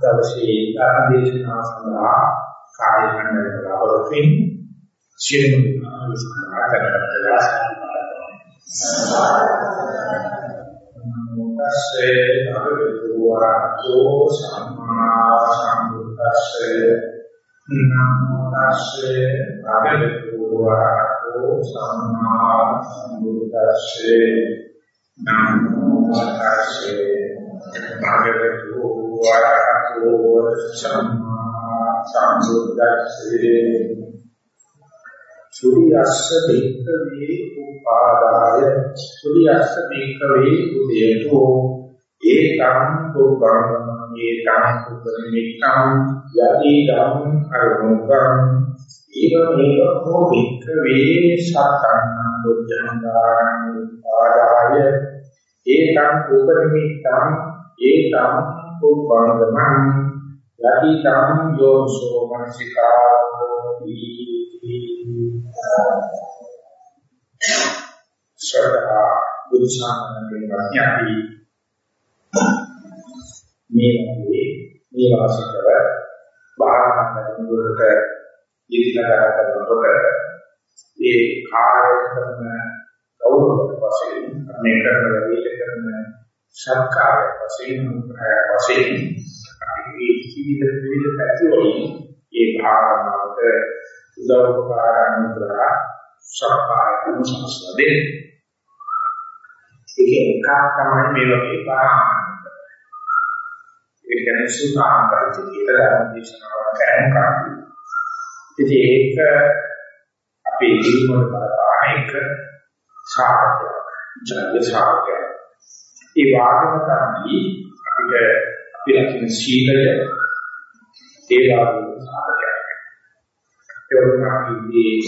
දවසේ ධර්ම දේශනාව සඳහා කාර්ය කරන්න බලාපොරොත්තු වෙන්නේ සියලුම දෙනා විශ්වාස කරලා නමස්සේ භගවතු වරහතෝ සම්මා සම්බුද්දස්සේ නමෝ තස්සේ භගවතු වරහතෝ සම්මා සම්බුද්දස්සේ නමෝ තස්සේ භගවතු වරහතෝ සම්මා සම්බුද්දස්සේ සුරියස්ස දෙක්කවේ උපාදාය සුරියස්ස දෙක්කවේ උදේතෝ ඒකං කුබ්බං ඒකං කුබ්බනිකං යතිදං අරුණුකං ඒවමේව හෝ දෙක්කවේ සත්තං බුද්ධං උපාදාය ඒකං කුබ්බනිකං ඒකං කුබ්බංගමං යතිදං යෝසෝ මනසිකාරෝ සරදා බුදුසාමණේර වඥාති මේ වගේ මේ වාසිකව බාහනා කරනකොට ඉදිරියට කරනකොට ඒ කාර්ය කරන කවුරුත් වශයෙන් මේ කරන වැඩේ කරන සත්කාරය වශයෙන් ප්‍රය වශයෙන් අපි ජීවිත විවිධ පැතිවලින් ඒ භාවනාවට උදව් උපකාර අනුග්‍රහ සත්කාරයන් සංස්කෘතිය ඒක එකක් තමයි මේ වගේ භාවනා ඒ කියන්නේ සුඛාංගය කියලා දේශනාවක් කරනවා. ඉතින් ඒක අපේ ජීවන බලපාන එක සාර්ථකයක්. ජය සාර්ථකයක්. ඒ වාග්ම තමයි අපිට අපි රකින්න සීලය ඒ වාග්ම සාර්ථකයක්. ඒ වගේම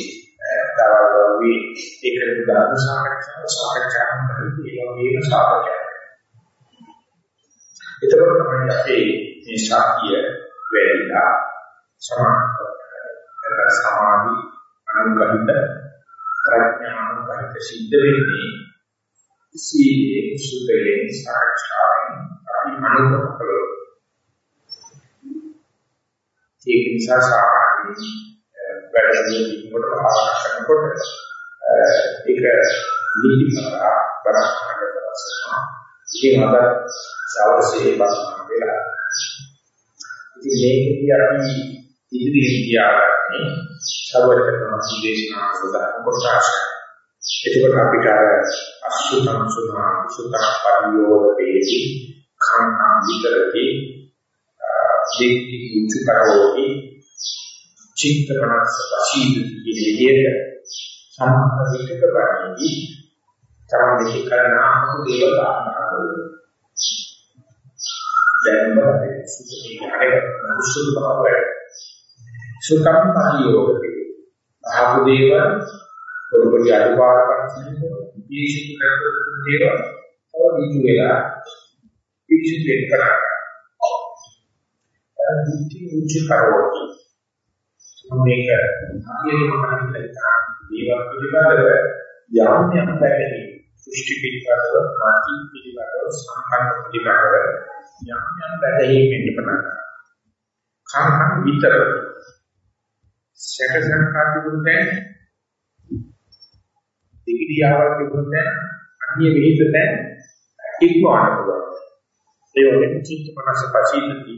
දවල්වි ඒකට ධර්ම සාකච්ඡාව සාකච්ඡා කරද්දී ඒ වගේම සාර්ථකයක්. එතකොට තමයි අපේ මේ ශාක්‍ය වැඩිලා සමාධි සමාධි අනුගහිත ප්‍රඥා අනුගහිත සිද්ධ වෙන්නේ සීලේ සුතේ සාක්ෂායෙන් අපි අනුගමන කළොත් ඒක නිසා සාමාන්‍ය වැඩි කොට භාවනා කරනකොට ඒක නිදිමත බරක් කරගන්නවා ඒ මත සවසේ බස්නා වෙලා ඉතින් මේකදී අපි ඉදිරියට ගියානේ සර්වචක්‍රම සුදේශනා සදා කොටස එතකොට අපිට අර අසුතං සුනා සුතං පරියෝදේති khana විතරකේ දෙක්ටි උච්චතරෝති චිත්තකනස්ස පසීදති කියන විදිහට සම්පත විකක බණී තරම් දෙක කරන අහු දේව ගන්නවා දැන් බලන්න සුසුකේ හරේ සුසුක බව සුකම් පරියෝගේ ආපු දේවල් පොඩි පොඩි අඩුපාඩුකම් තියෙනවා විශේෂ කරන දේවල්. තව දීතු වෙලා විශේෂ දෙයක් කරා දීටි උච්ච කරවති මේක හරියටම කරන්නේ දේවල් පිළිබඳව යම් යම් පැහැදිලි සෘෂ්ටි පිළිබඳව මාති පිළිබඳව සංකල්ප පිළිබඳව යම් යම් වැටහීම් වෙන්න පටන් ගන්නවා. කර්ම විතර සැකසංකා තිබුණේ දිගිරියාවක් තිබුණේ අන්‍ය විහිිත ඉක්මවන්න පුළුවන්. ඒ වගේම චිත්ත මනස පචීනති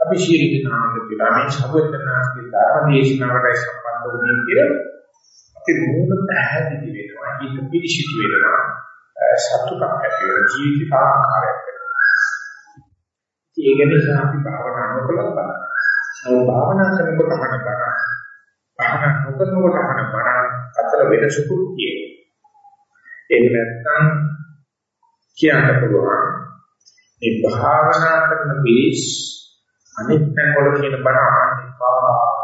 අපි ශීල දිනාමක කියලා මේ සබුත්නාස්ගේ ධර්ම දේශනාවට සම්බන්ධ වුණේ කියලා අපි මූල පැහැදිලි වෙනවා. හිත පිළිසිතු වෙනවා. සතුටක් ඇති වෙනවා. ජීවිත කාර්යයක් ඒක නිසා අපි භාවනා නොකළොත් බලන්න. ඒ භාවනා කරනකොට අහන බණ භාවනා නොකරනකොට අහන බණ අතර වෙනසකුත් තියෙනවා. ඒක නැත්තම් කියන්න පුළුවන්. මේ භාවනා කරන පිළිස් අනිත් පැවල කියන බණ අහන්න එපා.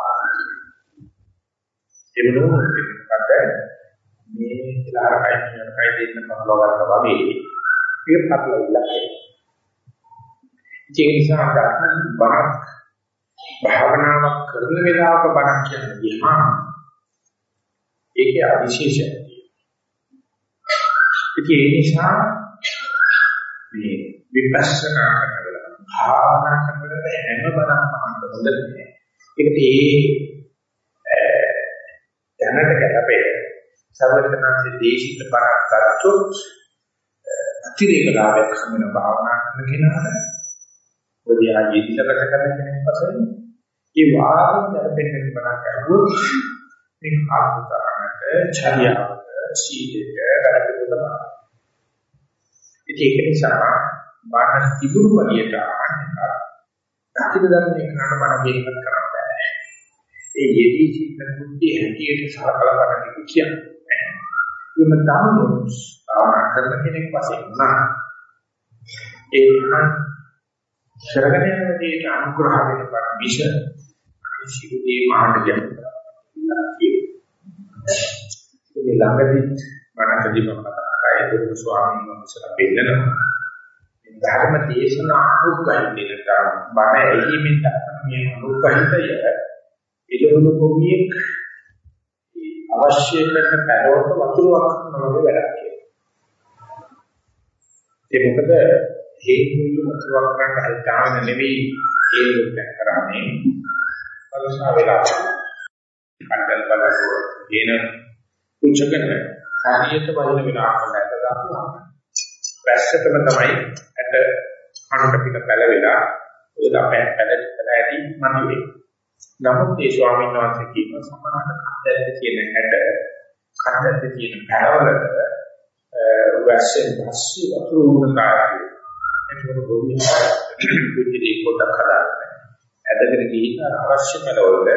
ඒ වෙනුවට මේ ඉලාරකයි යනකයි දෙන්න පොළොව ගන්න වගේ ඒක පටලවිලා ඒ නිසා ධර්ම බණක් භාවනාවක් කරන වෙලාවක බණක් කියන්නේ විහාම ඒකේ අවිශේෂය තියෙනවා. ඒ නිසා මේ විපස්සනා කරන වෙලාව භාවනා කරන හැම හොඳ නෑ. ඒකට ඒ දැනට ගැලපෙන සර්වඥාන්සේ දේශිත බණක් කරතොත් අතිරේක ලාභයක් හම්බෙන භාවනා කරන කෙනාට ඔදියා ජීවිතගත කරන කෙනෙක් වශයෙන් ඒ වාග්ය ගැලපෙන බණක් අහුවොත් මේ ආත්මතරණට චර්යාවට සීලයට වැඩපිළිවෙල තමයි. ඒක නිසා බණ තිබුණු වලියට ආන්න දකින ධර්මයේ කරන්න බණ කියනකට කරන්න බෑ. ඒ යෙදී සිටින බුද්ධිය හැටියට සලකලා බලන්න කියන්නේ. එම තමයි ආවරණ කරන කෙනෙක් වශයෙන් නා ඒ නම් කරගෙන යන දේ අනුග්‍රහ වෙනකොට විෂ සිදුදී මහාට ගැටුණා. මේ ළඟදී මනසදී මම කතා කරා ඒ ස්වාමීන් වහන්සේලා පෙන්නනවා. ධර්ම දේශනා අනුග්‍රහිතේ කරන බණ ඇහිමින් දක්වන මේ අනුග්‍රහිතය ඉලවුණු කොමියෙක් අවශ්‍ය කරන පැරවත වතුරක් කරන වගේ වැඩක් කියලා. ඒ මොකද හේතුයි වතුරක් කරන්න හරිතාවන නෙවෙයි ඒ ලොක්ක කරන්නේ. පරිසා වෙලා. කන්දල් බලකෝ එන උච්චකන හරියට බලන විලාප නැත දානවා. වැස්සටම තමයි ඇට කනට පිට පැලවිලා ඔය ළපෑ පැලවිලා ඇති මනුවේ. නමුත් ඒ ස්වාමීන් වහන්සේ කියන සමාන කන්දැද්ද කියන ඇට කන්දැද්ද කියන පැලවලට වැස්සෙන් පස්සේ වතුර උණ කාර්යය. ඒකවල ගොවිය පිටිදී පොඩක් හදාගන්න. ඇදගෙන ගිහින් අවශ්‍ය පැලවලට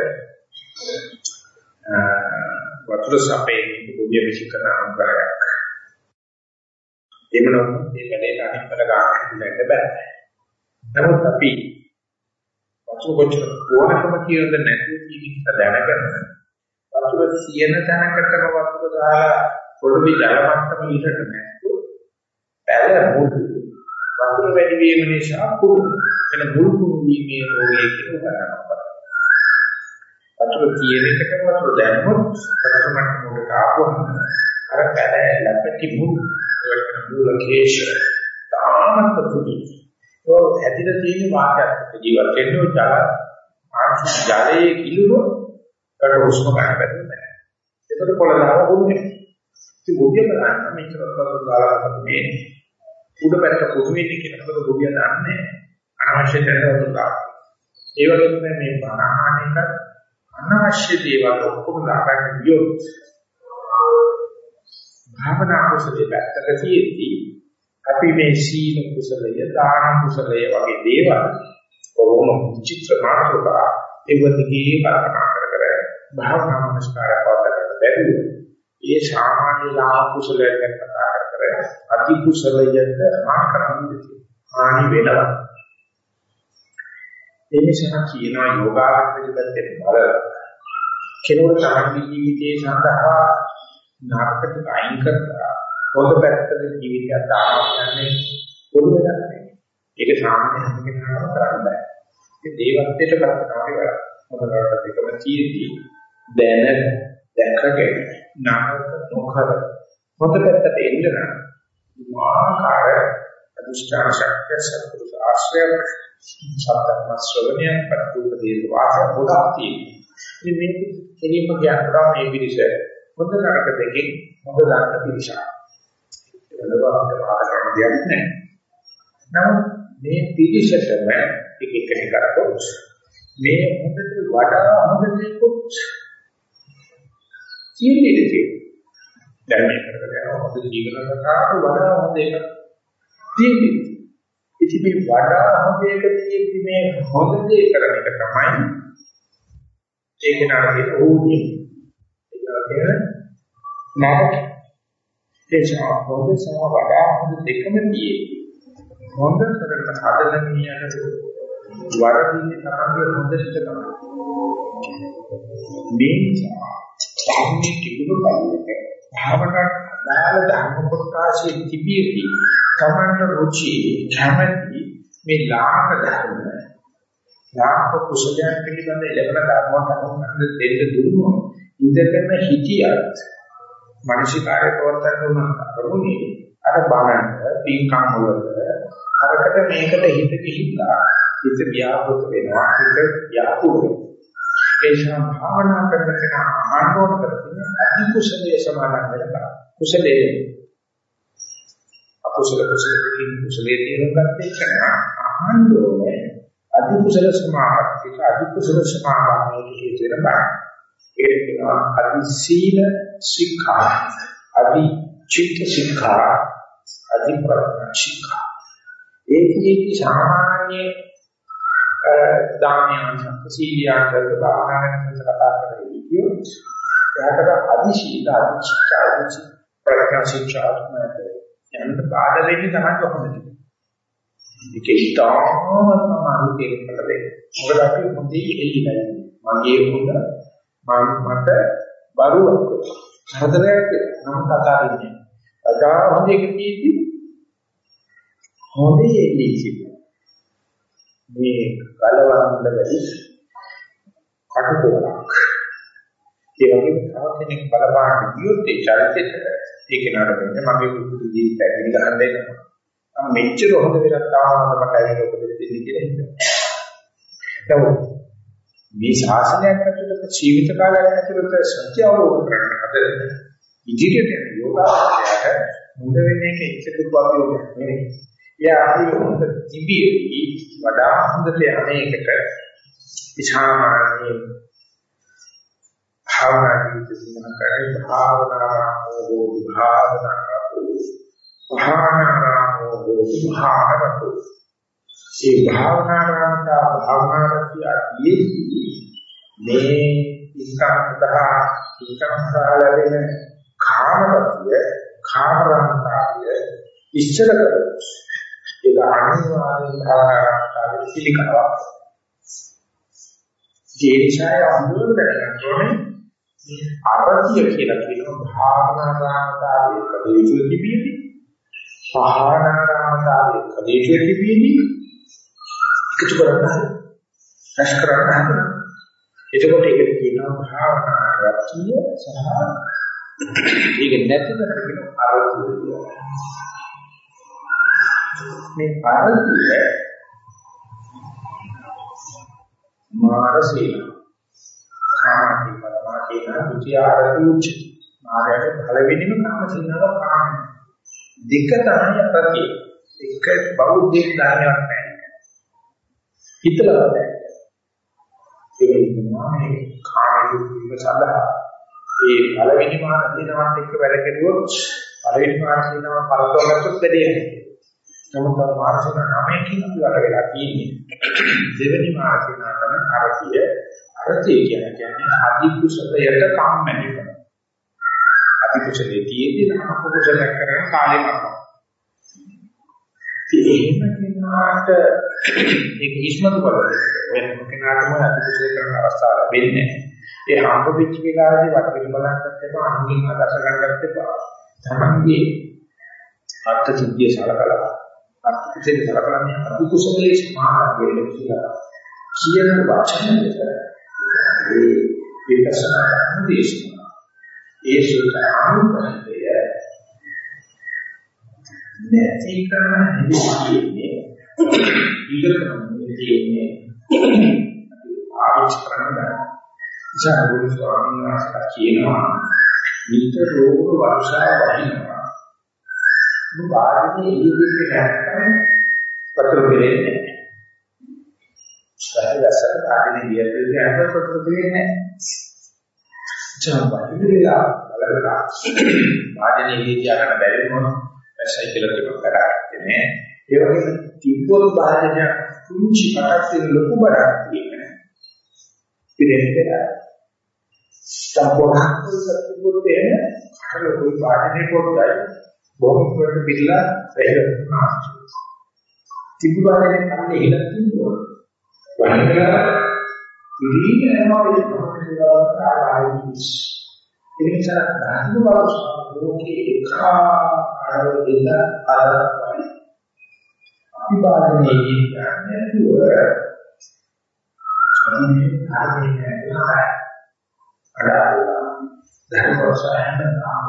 වතුර සපේ ගොවිය විශ්කරණ අනුග්‍රහයක්. එහෙම නොවුනොත් මේ වැඩේට අනිත් පැල ගන්න දෙන්න බෑ. නමුත් අපි වතුර කොච්චර ඕනකම කියනද නැතුව කීකිට දැනගන්න. වතුර සියන තැනකටම වතුර දාලා පොළොවේ ජල මට්ටම ඊටට නැතුව පැල මුදු වතුර වැඩි වීම නිසා කුඩු එන මුල් කුඩු වීමේ රෝගය කියන උදාහරණයක්. වතුර තියෙන එකක වතුර දැම්මොත් වතුර මට්ටමකට ආවම අර පැල ලැපටි මුල් ඒකට මූල කේශ තාමත් පුදුමයි. ඔය ඇදිලා තියෙන වාක්‍යයක් ජීවත් වෙන්න ඔය ජල ආංශ ජලයේ කිලුව කර හුස්ම ගන්න බැහැ නෑ. ඒකට පොළදාව වුනේ. ඉතින් ගොවිය කරන්නේ මේක කරලා දාලා මේ උඩ පැත්ත පුදුමෙන්නේ කියනකොට ගොවිය දන්නේ අනවශ්‍ය තැනකට දාලා. ඒ වගේම මේ බණහන එක අනවශ්‍ය දේවල් ඔක්කොම දාගන්න ගියොත් භාවනා කුසලයේ පැත්තක තියෙද්දි අපි මේ සීල කුසලය, දාන කුසලය වගේ දේවල් කොහොම චිත්‍ර මාතෘකා ඒවදිගේ කල්පනා කර කර භාවනා නමස්කාරය පවත්වන්න බැරිව ඒ සාමාන්‍ය ලා කුසලයෙන් කතා කර කර අති කුසලයට මා කරන්නේ හානි වෙනවා. ඒ නිසා කියනවා යෝගාවචරයේ බල කෙනෙකුට තමයි ජීවිතයේ සඳහා නරකට අයින් කරලා පොත පැත්තට ජීවිතය දානවා කියන්නේ පොදු දෙයක් නෙවෙයි. ඒක සාමාන්‍ය හැම කෙනාම කරන්න බෑ. ඒ දේවත්වයට කරනවා වගේ මොකදකට දෙකම තියෙද්දි දැන දැකගෙන නරක නොකර පොත පැත්තට එන්න නම් මාකාර අදිෂ්ඨාන ශක්තිය සතුට ආශ්‍රය සත්‍යම ශ්‍රවණය ප්‍රතිපදේ වාස ගොඩක් තියෙනවා. ඉතින් මේක කෙලින්ම කියනවා මේ පිළිස හොඳ නරක දෙකෙන් හොඳ දන්න පිරිසක්. වෙනවාට පාඩකම් දෙයක් නැහැ. නමුත් මේ පිරිසටම එක එක කරකොත් මේ හොඳට වඩා හොඳ දෙයක්ත් තියෙන්නේ දැන් මේ කරගෙන යන හොඳ ජීවන රටාවට වඩා හොඳ එකක් තියෙන්නේ. ඉතින් මේ වඩා හොඳ එක තියෙද්දි මේ හොඳ දේ කරන එක තමයි ඒක නරකේ ඕනේ. කියන නරක ඒචා හොඳ සහ වඩා හොඳ දෙකම තියෙන්නේ හොඳ කරන හදන මිනිහට වරදින්නේ තමයි හොඳ සිත තමයි. මේ නිසා ධර්මයේ තිබුණු කල්පක භාවනා දාල ධර්ම ප්‍රකාශයේ තිබියදී කමන්න රුචි කැමැති මේ ලාභ ධර්ම ලාභ කුසලයන් පිළිබඳ ලැබෙන ධර්මයක් අනුකම්පිත දෙන්න දුන්නොත් ඉඳගෙන හිටියත් මානසිකාරය පවත්තන්න උනන කරුණේ අර බලන්න පින්කම් වලට අරකට මේකට හිත ගිහිල්ලා හිත ව්‍යාපෘත වෙනවා හිත ව්‍යාපෘත වෙනවා. ඒ නිසා භාවනා කරන කෙනා ආනෝන කරගෙන අධි කුසලයේ සමාදන් වෙනවා කුසලයේ අකුසල කුසල දෙකින් කුසලයේ තියෙන ගත්තේ කෙනා ආනෝනේ අධි කුසල සමාපත්තික අධි කුසල සමාදානයේ හේතු වෙන බව. ඒක කියනවා අධි සීල ශික්ෂා අධි චිත්ත ශික්ෂා අධි ප්‍රඥා ශික්ෂා ඒකෙදි සාමාන්‍ය දානයන් සීලියන් බාහනයන් කතා කරන්නේ කියොත් එයාට අධි ශීල අධි ශික්ෂා අධි ප්‍රඥා ශික්ෂා තමයි යන්න බාධා වෙන්නේ තමයි කොහොමද ඒක ඉතාමත්ම අමාරු කෙනෙක්ට දෙන්න. මොකද අපි හොඳේ එළියයි. මගේ හොඳ මට බරුවක් හතරයක් නම් කතා වෙන්නේ. අදා හොඳේ කීටි හොඳේ එළියි මේ කලවරන්න බැරි කටකෝලක්. ඒ වගේම තව කෙනෙක් බලපාන ගියොත් ඒ චරිතෙට ඒක නඩ වෙන්නේ මගේ පුදු ජීවිතය ගන්න දෙන්නවා. මම මෙච්චර හොඳ වෙලක් තාම මට ඇවිල්ලා ඔබ දෙන්නේ කියලා හිතනවා. නමුත් මේ ශාසනයක් ඇතුළත ජීවිත කාලයක් ඇතුළත සත්‍ය අවබෝධ කරගන්න අද ඉදිරියට යන යෝගාවචරයට මුද වෙන එක එච්චර දුරවියක් නෙවෙයි. එයා අපි හොඳ තිබියදී වඩා හොඳට යන්නේකට විචාරණයේ භාවනා ජීවිතය කරේ භාවනා හෝ භාවනා භාවනාරාමෝ හෝති භාවනතු ඒ භාවනාරාමතා භාවනාරතිය මේ ඉස්කන්ධා ඉස්කන්ධා ලැබෙන කාමරතිය කාමරාමතාවය ඉච්ඡල කරොත් ඒක අනිවාර්යෙන් භාවනාරාමතාවේ පිළිකරවක් ජීවිතය අඳුර දැනගන්න ඕනේ අරතිය කියලා කියනවා භාවනාරාමතාවේ කදේතු තිබීදී පහනාරාමතාවේ කදේශයේ තිබීදී එකතු කරගන්න රැස් කරගන්න එතකොට ඒකට කියනවා භාවනා රත්නිය සහ ඒක නැති කරගෙන අරතිය කියනවා මේ අරතිය මානසික කාමී පරමාකේන දුතිය ආරති උච්ච මාර්ගයේ පළවෙනිම කාම සින්නව කාමී. දෙක තමයි අපගේ එක බෞද්ධයෙක් ධර්මයක් නැහැ. හිතලා නැහැ. ඒ නිසා මේ කායික විම සඳහා ඒ පළවෙනි මාන දිනවත් එක්ක වැඩ කෙරුවොත් පළවෙනි මාන දිනව පරතවගත්තොත් දෙන්නේ. නමුත් අර මානසික නාමයකින් අපි වැඩ වෙලා තියෙන්නේ. දෙවෙනි මාන දින තමයි අරතිය. අරතිය කියන්නේ අදි කුසලයට කම්මැලි අධිකුසලයේ තියෙද්දී නම් කුසල කරන කාලේ මරනවා. ඉතින් එහෙම කෙනාට ඒක ඉස්මතු කරගන්න. ඔය කෙනාටම අධිකුසල කරන අවස්ථාව ලැබෙන්නේ ඒ හම්බ වෙච්ච වෙලාවේදී වටපිට බලන්නත් එපා, අනුකින් අදස ගන්නත් එපා. තමන්ගේ අර්ථ සිද්ධිය සලකලා අර්ථ කුසලයේ සලකලා මේ අධිකුසලයේ සමාන වෙන්න කියලා කියන වචනයට ඒ විපස්සනා කරන දේශනා ඒ සුඛානුභවය නැති කරන හැදී ඉගෙන ගන්න තියෙන්නේ ආවිෂ් කරන සාරුරු ස්වාමීන් වහන්සේ කියනවා නිතර රෝග වර්ෂාව වහිනවා මේ බාහිරේ ඉදිරියට නැත්නම් පතර දෙන්නේ නැහැ. බාහිරට බාහිරේ දියත් දෙන්නේ පතර දෙන්නේ නැහැ. ජාබයි විලා බලලා වාදනයේ හිතියා ගන්න බැරි වුණොත් ඇසයි කියලා දෙයක් කරන්නේ නෑ ඒ වගේම තිබ්බොත් වාදනය කුංචි කටක් තියෙන ලොකු බඩක් තියෙන පිළිදෙලා සම්පූර්ණ සත්‍යපුරුත් එන අර ලොකු වාදනයේ පොඩ්ඩයි බොහොම කොට පිළලා වෙහෙනවා තිබ්බ වාදනයේ කන්නේ ඉලක්ක තියෙනවා වහිනවා ඉතින් එනවා ඒක තමයි ආයෙත් ඒ නිසා ධර්ම බව ලෝකේ එකාකාර දෙල ආරම්භයි අභිපාදනයේ කියන්නේ තුර සම්මේ ධර්මයේ නැහැ අඩාලා ධර්ම ප්‍රසාරණ නාම.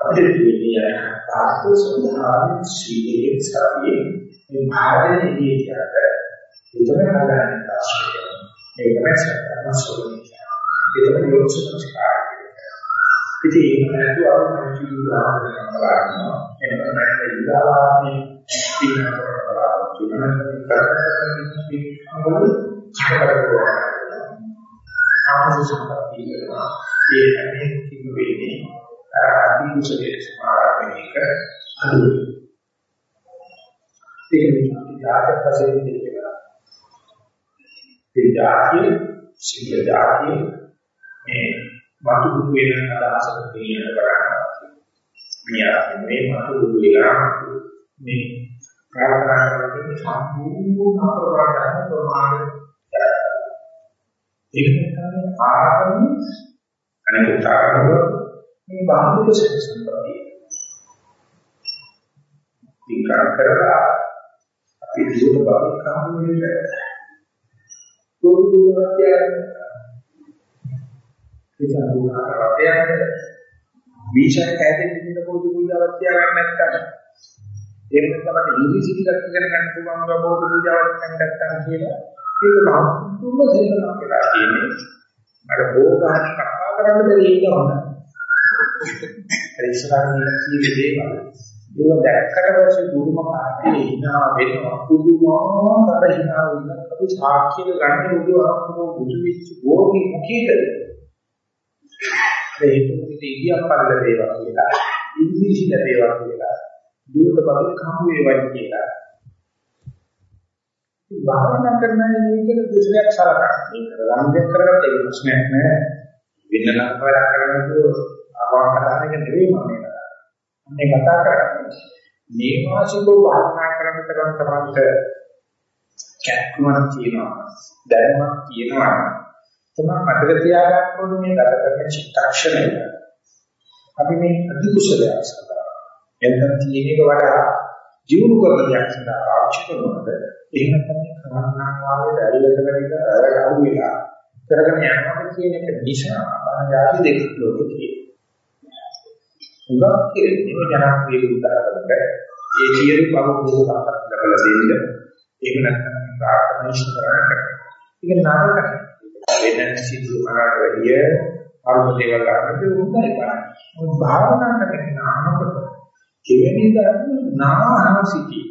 අපිට කියන්නේ ආත්ම සදාන සීලයේ සතියේ මේ භාවනාවේ ඉතිහාස විතර හදාගන්න අවශ්‍යයි. ඒක තමයි සත්‍යමසෝලිය. ඒක තමයි යොත්සුමස්කාරය. ඉතින් ඒක නැතුව අපි ජීවිතාවකට කරනවා. එනකම් මේ ඉඳලාන්නේ ඉන්නකොට කරනවා. ආසස සම්පතිය කරනවා. ඒ හැමෙන් කිව්ව වෙන්නේ අතිකුසලයේ සමාරාපණ එක අනුයි. ඒක නිසා ජාතක වශයෙන් කියනවා. ඒ ජාතිය සිංහ ජාතිය මේ වතු බුදු වෙන අදහසක් දෙන්න කරන්නේ. මියා මේ වතු බුදු වෙලා මේ ප්‍රාර්ථනා කරන සම්පූර්ණ අපරාධන ප්‍රමාණය ඒක තමයි ආරම්භ අනිත් ආරම්භ මේ බාහිර සම්පතිය. විකාර කරලා අපි දුර බව කාමයේ දුරු දුරට යනවා. ඒ සම්පූර්ණ විෂය කැදෙන්න දෙන පොදු පූජාවක් තියාගන්න නැත්නම් ඒක තමයි ඉංග්‍රීසි ටිකක් ඉගෙන ගන්න පුළුවන් බබෝධ පූජාවක් නැත්නම් කියලා ඒක මහත්තුම දෙයක් කියලා කියන්නේ අර භෝගහන කතා කරන්න බැරි එක හොඳයි අර ඉස්සරහින් කියන දේවල් ඒක දැක්කට පස්සේ ගුරුම කාටේ හිනා වෙනවා. පුදුමාකාර හිනා වෙනවා. අපි සාක්ෂිය ගන්න බුදුහාමුදුරුවෝ බුදු විච්ච භෝගි මුඛීද ඒක ඉතිරියක් පරල දේවල් කියලා ඉංග්‍රීසි දේවල් කියලා දුරට බලන්න කම් වේවයි කියලා. භාවනා කරන මේකට දුෂ්ණයක් සලකනවා මේක රම්දෙන් කරගත්ත ඒක ප්‍රශ්නයක් නෑ වෙන නම් වැඩ කරන්නේ අවාක් කතාන එක නෙවෙයි මම මේ කතා මේ කතා කරන්නේ. මේ වාසිකෝ භාවනා කරන තරම් තමයි කැක්කමක් තියෙනවා දැනුමක් තියෙනවා. තමයි මතක තියාගන්න ඕනේ මේ ගත කරන චිත්තක්ෂණය. අපි මේ අධිකුසලයක් සඳහා එතන තියෙන එක වඩා ජීවු කරන දෙයක් සඳහා පාවිච්චි කරනවද? එහෙම තමයි කරන්නා වාගේ ඇල්ලකට විතර අරගහු වෙලා කරගෙන යනවා කියන එක නිසා ආජාති දෙක ලෝකේ උගක් කියන්නේ ජනප්‍රිය උදාහරණයක්. ඒ සියලු බව බොහෝ අපට ලැබලා දෙන්න. ඒක නැත්නම් ප්‍රාර්ථනා ඉෂ්ට කරන්න. ඒක නරකයි. වෙන සිදු කරාට වැඩිය අරුම දේවල් කරන්නේ උන්දයි බලන්න. මොකද භාවනා කරගෙන අනකොට කෙවෙනි ධර්ම නාහසිතී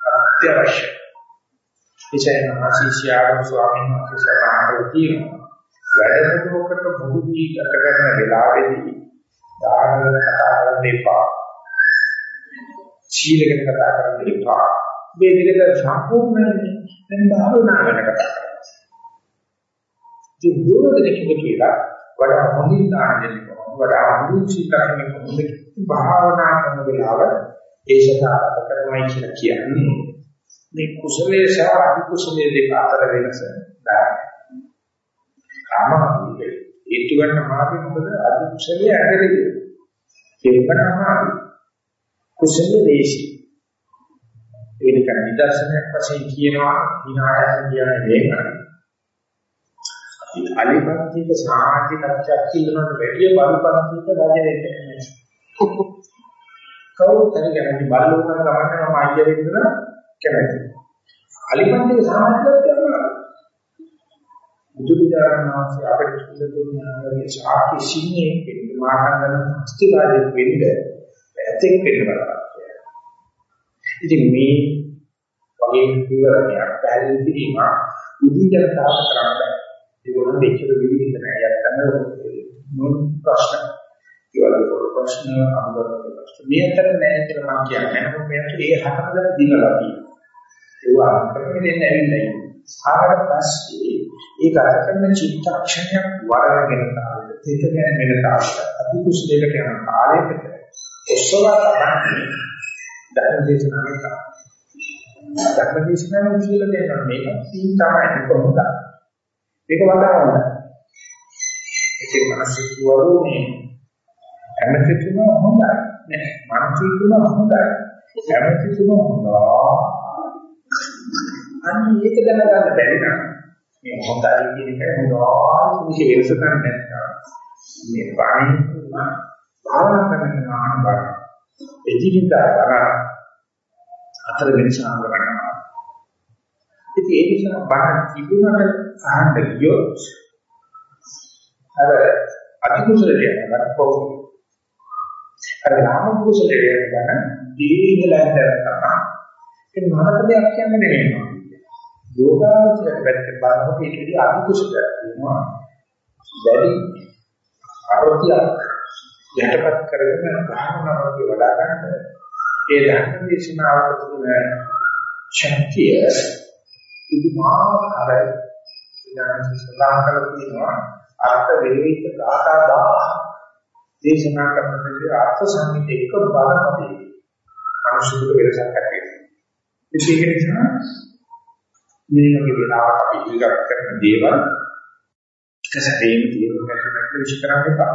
අත්‍යවශ්‍ය. එසේම ආශිෂ්‍යාව ස්වාමීන් වහන්සේ සඳහන් කරලා වැඩමුළුවකට මුහුදී ගත කරන වෙලාවේදී දානවල කතා කරන්න එපා. සීලකට කතා කරන්න එපා. මේ දෙකට සම්පූර්ණයෙන් දැන් භාවනා කරන කතා කරනවා. ඉතින් දුරදෙනෙක් කියලා වඩා හොඳින් දාන දෙන්න වඩා හොඳින් සීකරන්නේ කොහොමද භාවනා කරන වෙලාව ඒෂතාවත කරනවායි කියලා කියන්නේ මේ කුසලයේ සහ අකුසලයේ දෙක අතර වෙනස දාන්න. කාමී හේතු ගන්න මාර්ගය මොකද අකුසලයේ ඇදෙන්නේ. ඒකන අමාරු. කුසලයේ දේශි. ඒක නිදර්ශනයක් වශයෙන් කියනවා විනායක කියන්නේ මේකයි. අපි අලිපන්තික සමාජික කච්චක් කියනකට වැඩිය බලපන්තික රජෙක් නෙමෙයි. කවුරුත් හරියට බලලුකන ගමන්නේ මම අයියා වෙන්න කැමතියි. අලිපන්තික සමාජිකත්වය බුදුපියාණන් වහන්සේ අපිට කියලා දුන්නාගේ සාකි සිංහේ පිට මානගන ස්ථිරාදී වෙන්න ඇතෙක් වෙන්න බලනවා. ඉතින් මේ වගේ විවරණයක් පැහැදිලි කිරීම උදීතර සාධ කරන්න ඒගොල්ලෝ මෙච්චර විවිධ නෑ. යන්න මොන ප්‍රශ්න. ඒවල ප්‍රශ්න අනුගත ප්‍රශ්න. මේතර නෑ කියලා මම කියන්නේ. නමුත් මේකට ඒ හතරදෙන දිනලා තියෙනවා. ඒවා කරගෙන ඉන්න ඇවිල්ලා සාරට පස්සේ ඒක අරගෙන චිත්තක්ෂණයක් වරගෙන තාවල දෙකෙන් වෙන තාවල අති කුසලයකට යන කාලයකට ඔස්සවා තමයි ධර්ම දේශනාවට ධර්ම දේශනාව කියලා දෙනවා. මේක සීන් තමයි කොහොමද? ඒක වඩා හොඳයි ඒකේ මානසික වරුනේ ඇමතිතුම හොඳයි. නෑ මානසිකතුම හොඳයි. ඇමතිතුම හොඳයි අන්න ඒක දැනගන්න බැරි නම් මේ හොඳයි කියන එක හොඳයි මේක වෙනස ගන්න නැත්නම් මේ වයින් භාවනා කරන නාම බර එදිනෙදා බර අතර වෙනස අඳුරගන්නවා. ඉතින් ඒ නිසා බණ තිබුණට අහන්න ගියොත් අර අතිකුසලයේ කරපොව අර නාම කුසලයේ කරන දීගලෙන් තමයි ඒ නරක දෙයක් කියන්නේ නෙමෙයි. යෝගාචරය පැත්තෙන් බලනකොට ඒකදී අතිකුසලයක් තියෙනවා. වැඩි ආරෝග්‍යයක් යටපත් කරගෙන භාවනාවක වඩා ගන්න ඒ ධර්ම දේශනාවට තිබුණ ශක්තිය ඉදුමාකාර ඥාන සදාන් කරලා තියෙනවා. අර්ථ විවිධ කාටා දා දේශනා කරනදී අර්ථ සංහිත එක බලපදී අනුසුද්ධ වෙනසක් ඇති වෙනවා. ඒක නිසා මේ වගේ වෙලාවට අපි ඉලක්ක කරන දේවල් එක සැරේම තීරුම් ගන්නට විශ්ව කරන්න එපා.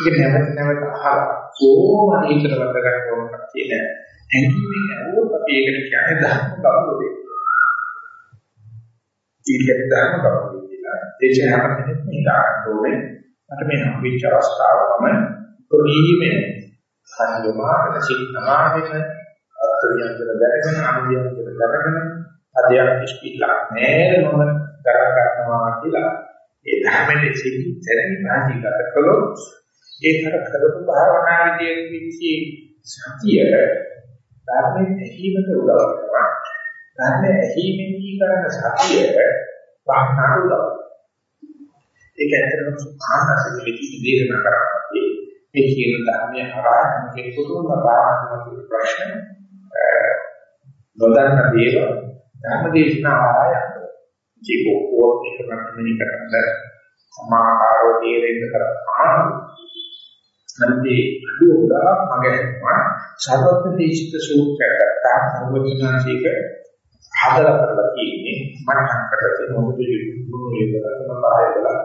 ඒක නැවත නැවත අහලා කොහොම හිතට වද ගන්න ඕනක් කියන හැඟීමෙන් ඇහුවොත් අපි ඒකට කියන්නේ ධර්ම ගෞරවය. ඊට ධර්ම ගෞරවය කියලා දේශන හැම කෙනෙක්ම හිතාගන්න ඕනේ. මට මේ හම්බෙච්ච අවස්ථාවම ප්‍රීමේ සංයමාන සිතනාගෙන අත්‍යන්තර දැනගෙන අනුයන්තර දැනගෙන අධ්‍යාත්මික ඉස්පිල්ලක් නෑ නම දරා ගන්නවා කියලා. ඒ ධර්මයේ සිටි දැනි භාජිකත කළොත් ඒකට කරපු භාවනා විදියේ විචි සතිය ධර්මයේ ඇහිමට උදව් කරනවා ධර්මයේ ඇහිමෙන් කරන සතිය භාවනා උදව්. ඒක ඇත්තටම සුඛානසිකලී දේශනා කරන්නේ මේ කියන ධර්මයේ හරහා මේ පුදුම භාවනාත්මක ප්‍රශ්න නොදන්න දේවල් ධර්ම දේශනා ආයත ජීවෝ එක ප්‍රශ්නෙක කරන්න සමාකාරව තේරෙන්න කරා නන්දේ අදුදා මගේවා සර්වත්‍ය දේශිත සූත්‍රයක් ගත්තා. සර්වඥාචික හදලා කරලා තියෙන්නේ මට කරලා තියෙන මොකද දුන්නු වේදලා තමයි හදලා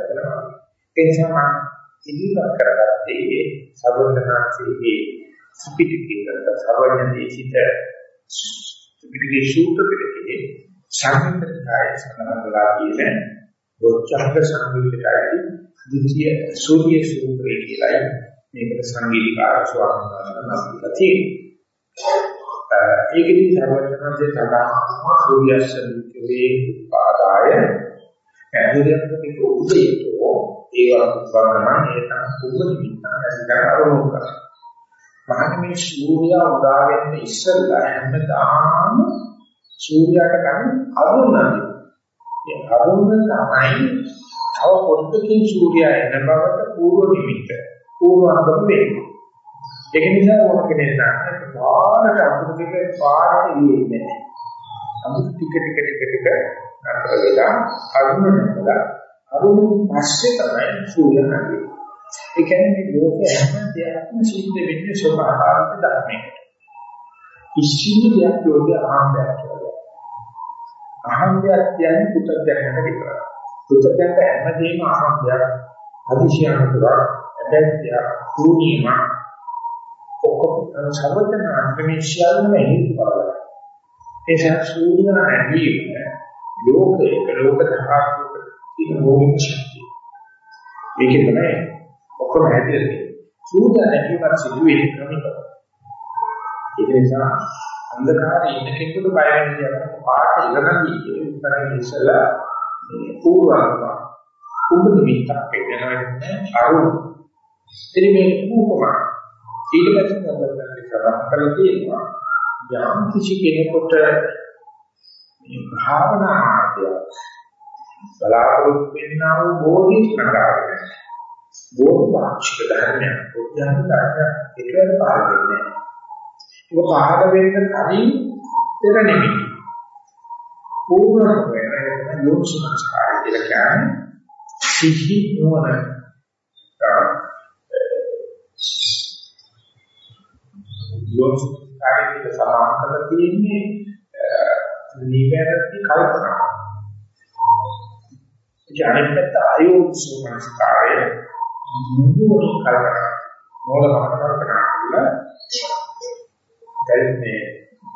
කරනවා. ඒ නිසා මම ඉදිරිපත් කරගත්තේ සර්වඥාචිකේ පිටිකේ සර්වඥ දේශිත පිටිකේ සූත්‍ර පිටිකේ සංහිතකාය සඳහන්ලා කියන රොච්චංග සංහිතකායයි ද්විතීය සූර්ය සූත්‍රය කියලායි මේකට සංගීතිකාර ස්වාමීන් වහන්සේ නම් දීලා තියෙනවා. ඒකදී සර්වඥාන්සේ සඳහන් සූර්යස්සන්කේ පාදාය ඇදුරියක් උදේතෝ ඒවා උපකරණ හේතන කුමනිමිත්ත ඇසිකරවමු කරා. මහණෙනි සූර්යයා උදා වෙන්න ඉස්සෙල්ලා හැමදාම සූර්යයාට ගන්න අරුණයි. ඒ අරුණ තමයි තව පොඩ්ඩකින් සූර්යයා එන බවට පූර්ව නිමිත්ත. පූර්වාංගම වෙන්නේ. ඒක නිසා ඕන කෙනෙක් ගන්න පාරට අමුතුක පාරට ඉන්නේ නැහැ. අමුතු ටික ටික ටික ටික නතර වෙලා අරුණ නැතලා අරුණ පස්සේ තමයි සූර්යයා නැගෙන්නේ. ඒ කියන්නේ මේ ලෝකයේ හැම දෙයක්ම සිද්ධ වෙන්නේ ස්වභාවික ධර්මයකට. කිසිම දෙයක් ලෝකයේ ආරම්භයක් කියලා. ආරම්භයක් කියන්නේ පුතත්ජනකට විතරයි. පුතත්ජනට හැමදේම ආරම්භයක් අදිශයනතුරක් ඇදැත්තියක් කුණීම ඔක්කොම සර්වඥාන්තමේ සියල්ලම හේතුඵලයි. ඒ සූර්ය නැගීම ලෝකයක ලෝක ධාතුක තියෙන භෞතික ශක්තිය. මේකේ තමයි ඔක්කොම හැදෙන්නේ. සූර්ය නැගීම සිදු වෙන ක්‍රමිකව. ඒක නිසා අන්ධකාරයේ ඉන්න කෙනෙකුට බය වෙන දෙයක් පාට ඉලනදී කියන ඉස්සලා මේ පූර්වාංගම උපද විතක් වෙනවන්නේ අරුණ. ඉතින් මේ උපම ඊට පස්සේ ගන්න කරලා කරලා තියෙනවා යම් කිසි කෙනෙකුට මේ භාවනා ආර්ය බලාපොරොත්තු වෙනා වූ බෝධි සංකාරය බෝධි පාක්ෂික ධර්මයන් බුද්ධයන් ධර්මයන් එකවර පාර වෙන්නේ ඒක පාර වෙන්න කලින් පෙර නෙමෙයි. පූර්ණ වෙන යෝනිසංස්කාරය කියලා කියන්නේ. සිහි නුවණ. යෝනිසංස්කාරයේ සමාන කරලා තියෙන්නේ නිවැරදි කල්පනා. ඒ අනිත් පැත්ත ආයෝනිසංස්කාරය නුවණ කල්පනා. මොළ කල්පනා කරලා දැන් මේ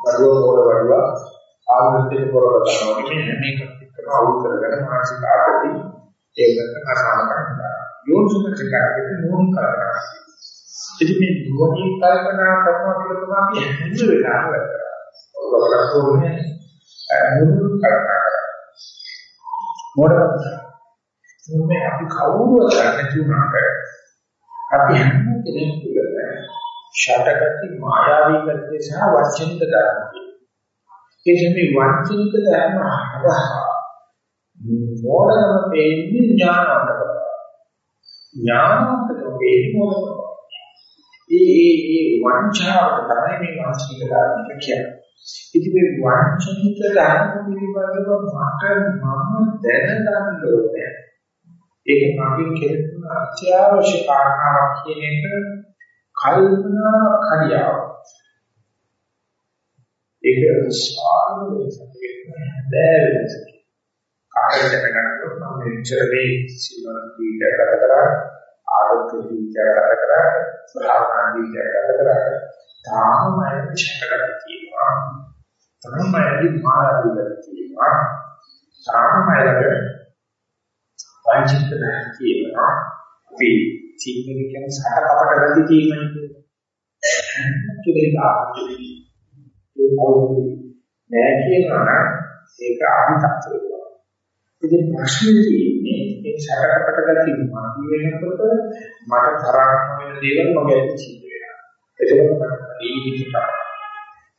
වරුව මොළ වරුව ආවෘත්ති පොරව කරනවා. මෙන්න මේක එක්කම අවුල් කරගෙන මානසික ආතති ඒකට අසහන කරනවා. යෝනිසමචකාරයේ නෝන් කරනවා. ඉතින් මේ නෝනින් කල්පනා කරනවා කියලා තමයි අපි හිත වෙලාව කරා. ඔබ කරන්නේ නෝන් කල්පනා කරා. මොඩක් මේ අපි කවුරුවත් නැති වුණාට අපි හැම කෙනෙක් තුළ ෂටගති මායාවී ගතිය සහ වචනික ධර්ම ඒ කියන්නේ වංචනික ධර්ම හරහා මොඩකම පෙන්නේ ඥානවන්තකම. ඥානවන්තකම පෙන්නේ මොඩකම. ඒ ඒ ඒ වංචාවට තමයි මේ වංචනික ධර්ම කියන්නේ. ඉතින් මේ වංචනික ධර්ම පිළිබඳව මට මම දැනගන්න ඕනේ. ඒක මගේ කෙරෙන අත්‍යවශ්‍ය කාරණාවක් කියන එක කල්පනා කරියාව. ඒක විශාල වෙනසක් වෙනවා. කාටද දැනගන්නකොට මම මෙච්චර මේ සිල්වත් ජීවිතය ගත කරා ආරෝග්‍ය ජීවිතය ගත කරා භාවනා ජීවිතය ගත කරා තාම මම චක්‍රයක් තියෙනවා තාම මම මාර්ගයක් තියෙනවා තාම මම වංචිත තියෙනවා අපි සිංහල කියන සට කපට වැඩි තියෙනවා කියලා ඒ අවුලේ නෑ කියනවා නම් ඒක අභිතක්ෂ වෙනවා. ඉතින් ප්‍රශ්නේ තියෙන්නේ මේ සැකකට ගැටි මාති වෙනකොට මට තරම් වෙන දේවල් මගේ ඇතුළේ සිද්ධ වෙනවා. එතකොට මට දීහිත තමයි.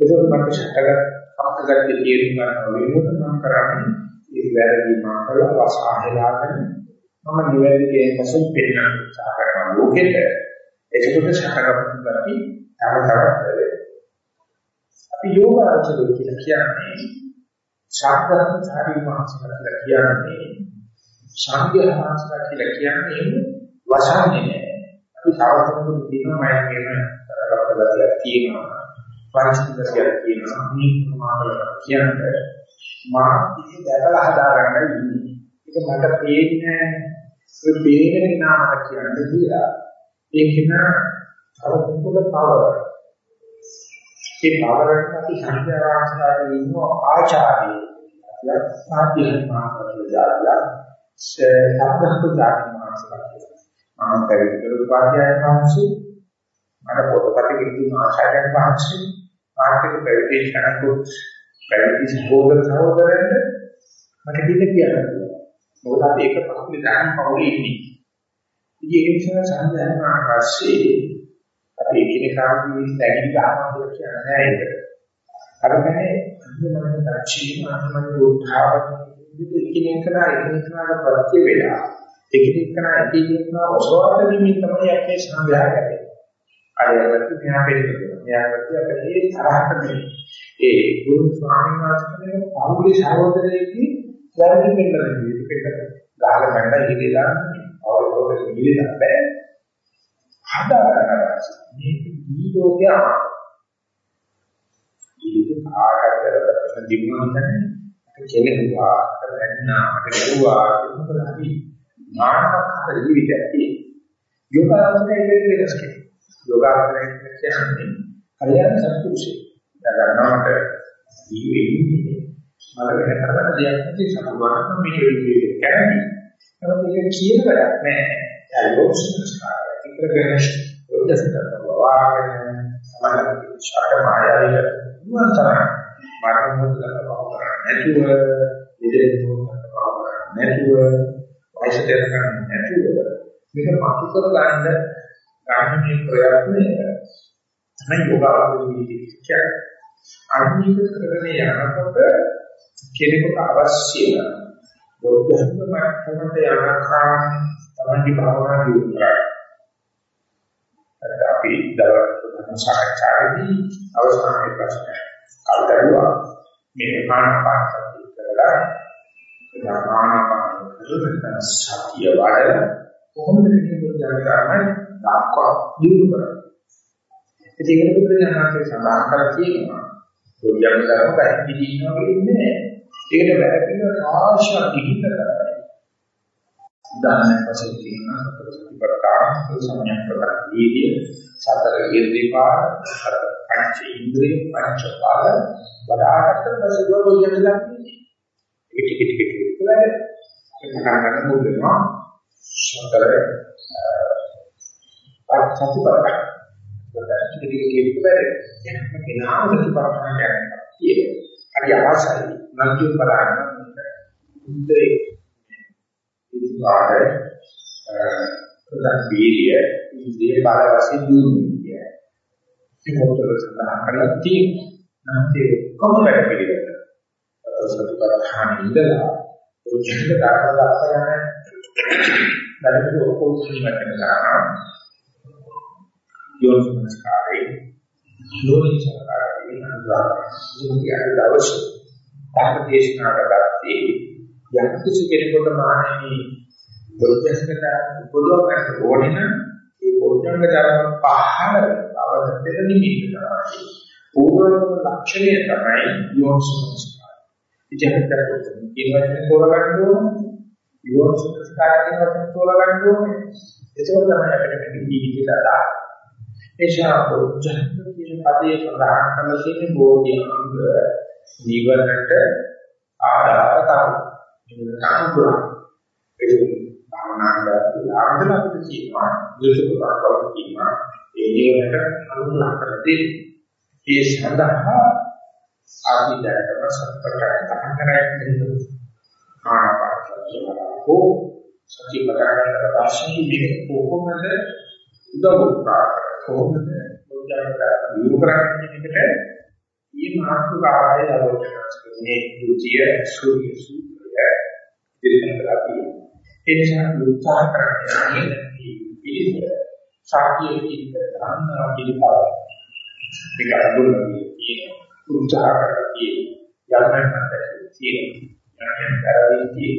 එතකොට මට සැකකට අපකට තේරුම් ගන්න වෙනුවට මම කරන්නේ? ඒ වැරදි මාකල වසහලාගෙන මම නිවැරදි කියන වශයෙන් පෙන්නන උත්සාහ කරන ලෝකෙට එතකොට සැකකට ගැටි තව තවත් අපි යෝගාචරය කියලා කියන්නේ ශාස්ත්‍රඥාචාර්ය මහසලා කියලා කියන්නේ ශාන්තිය මහසලා කියලා කියන්නේ වශාන්නේ නෑ. අපි සාවධානව කියනවා මම කියන කරගත්තලා තියෙනවා. පරිච්ඡේදයක් තියෙනවා. මේ ප්‍රමාණවල කියන්නේ මා ඉති දැකලා හදාගන්න ඉන්නේ. ඒක මට පේන්නේ ඔය පේන නාමක කියන්නේ කියලා. ඒක නා තව දුක පවර. ඒ පවරට අපි සංඥාවාසනාවේ ඉන්න ආචාර්ය සාධ්‍යයන් මානසික ජාතිය සත්‍යස්තු ජාති මානසික මම පරිවිතර උපාධ්‍යාය මානසික මට පොතපත කිසි ආශායන් මානසික ආර්ථික පරිදේශ කරනකොට පරිදි සහෝදර සහෝදරයන්ට මට දෙක කියන්න මොකද අපි එක පහුලේ දාන පවුලේ ඉන්නේ ඉතින් ඒ නිසා සංඥාන ආකාශයේ අපි එකිනෙකාගේ නැගිලි ගන්නවා කියලා කියන්නේ ඒකට අරගෙන අන්‍යමන දක්ෂින අන්‍යමන උත්හාවන එකිනෙකලා එකිනෙකලාට ප්‍රත්‍ය වේලා එකිනෙකලා එකිනෙකලා ඔසවාට දෙමින් තමයි අපේ සංග්‍රහය කරන්නේ. අරකට මෙහා පිළිතුර. මෙහාට අපේ තරහකට ඒ ගුරු ස්වාමීන් වහන්සේ පෞලි සහෝදරයෙක්ගේ වැරදි පෙන්නන විදිහට පෙන්නන. ගහලා මැඩ ඉහිලා අවබෝධ නිවිලා බෑ. හදාගන්නවා. මේ දී ලෝකයේ ජීවිත කාටද දිනුවා නැහැ කෙලෙහුවා කරන්නා කෙලුවා මොකද අපි මානවකත ජීවිතයක් තියෙන්නේ යෝගාවචරයේ වෙනස් කෙනෙක් යෝගාවචරයේ කියන්නේ කල්‍යාණ සත්පුරුෂය දගන්නවට ජීවෙන්නේ මල වෙන කරන දෙයක් නැති සමුගන්න මේ විදිහට කැරණි නමුත් ඒක කියන වැඩක් නෑ ඒ යෝගසංස්කාරය ඉක්‍රගෙන උද්දේශ කරනවා වාගෙන සමාන ශාක මායාවේ පුළුවන් තරම් මරණ මොහොතකට පව කරන්නේ නැතුව ඉදිරියට මොහොතකට පව කරන්නේ නැතුව වයසට යනකම් නැතුව මේක පසු කර ගන්න ගන්න මේ ප්‍රයත්නය තමයි යෝගාවලිය කියන්නේ. අනිත් කරගෙන යනකොට කෙනෙකුට අවශ්‍ය බෞද්ධ මට්ටමට යනකම් තමයි භාවනා දියුණු කරන්නේ. අපි දවස් සාකච්ඡාවේදී අවසානයේ ප්‍රශ්න කල්දරුවා මේ ආනාපානසතිය කරලා ආනාපාන කරලා සතිය වඩ කොහොමද මේක කරගන්නේ දක්වා දියුණු කරන්නේ. ඒකට බුදුරජාණන්සේ සඳහන් කර තියෙනවා බුද්ධයන් කරම පැහැදිලි ඉන්නවා කියන්නේ ඒකට වැඩ පිළිවෙල ආශ්‍රය දිහිත කරගන්න. උදාහරණයක් වශයෙන් කියනවා සතර සතිපට්ඨාන සම්‍යක් ප්‍රකාර දීදී සතර ඉර්ධිපා පංච ඉන්ද්‍රිය පංච බල වඩාකට ප්‍රසිද්ධ වෙන්න ලක්න්නේ ඒක ටික ටික ටික වැඩ ඒක ගන්න මුල් වෙනවා සතර සතිපට්ඨාන. ඒකට ටික ටික බැරි. එහෙනම් කෙනාම සතිපට්ඨාන කියන්නේ හරි අවශ්‍යයි. නන්දු කරාන උදේ ඉතිපාරේ ප්‍රධාන බීරිය ඉන්දිය බල වශයෙන් දුන්නේ. ඒක පොතේ සඳහන් කරලා තියෙනවා. නම් ඒ කොහොමද පිළිගන්නේ? සතිපට්ඨාන ඉඳලා උච්චක ධර්ම ලක්ෂණ දැනෙන්න ඔක්කොම සිහිමත් කරනවා. යෝනිසංස්කාරේ යෝනිසංස්කාරේ නන්දා ඉන්නේ දවස ධර්මදේශනාවකදී යම් කිසි කෙනෙකුට මානෙනි බොද්ධස්කත පොදව ගන්න ඕනේ නම් ඒ බොද්ධංග ධර්ම පහළ අවබෝධ නිමිති තමයි පූර්වම ලක්ෂණය තමයි යෝනිසංස්කාරය. ඉතින් හිතට කියන වචනේ තෝරගන්න ඕනේ යෝනිසංස්කාරය කියන වචනේ තෝරගන්න ඕනේ. ඒක තමයි අපිට මේ ජීවිතය අදාළ එෂා බොජ්ජංග කියන පදයේ සඳහන් කරලා තියෙන බෝධි අංග නිවනට ආධාර තමයි. ඒක කාණුගුණ. ඒක භාවනාවට ලාභන අපිට කියනවා. දුෂ්කරතාවක් කියනවා. ඒ නිවනට අනුග්‍රහ කරදී ඒ සඳහා ආදිදයටම සත්පට්ඨාන කරගෙන ආනාපානසතියෝ සතිපට්ඨාන කරපස්සේ මේ කොහොමද උදව් කරන්නේ කොහොමද බොද්ධාගත දියුණු කරන්නේ කියන එකට මේ මාතෘකාවයි ආලෝචනා මේ ද්විතීය සූර්ය සූත්‍රය ඉදිරියට කරලා තියෙනවා. ඒ නිසා උත්සාහ කරන්නේ මේ පිළිවෙල සාක්ෂිය පිළිබඳ අන්නා පිළිපාව. මේක අඳුරන්නේ කියන උත්සාහ කරන්නේ යන්න නැත්නම් තියෙන යන්න කරදී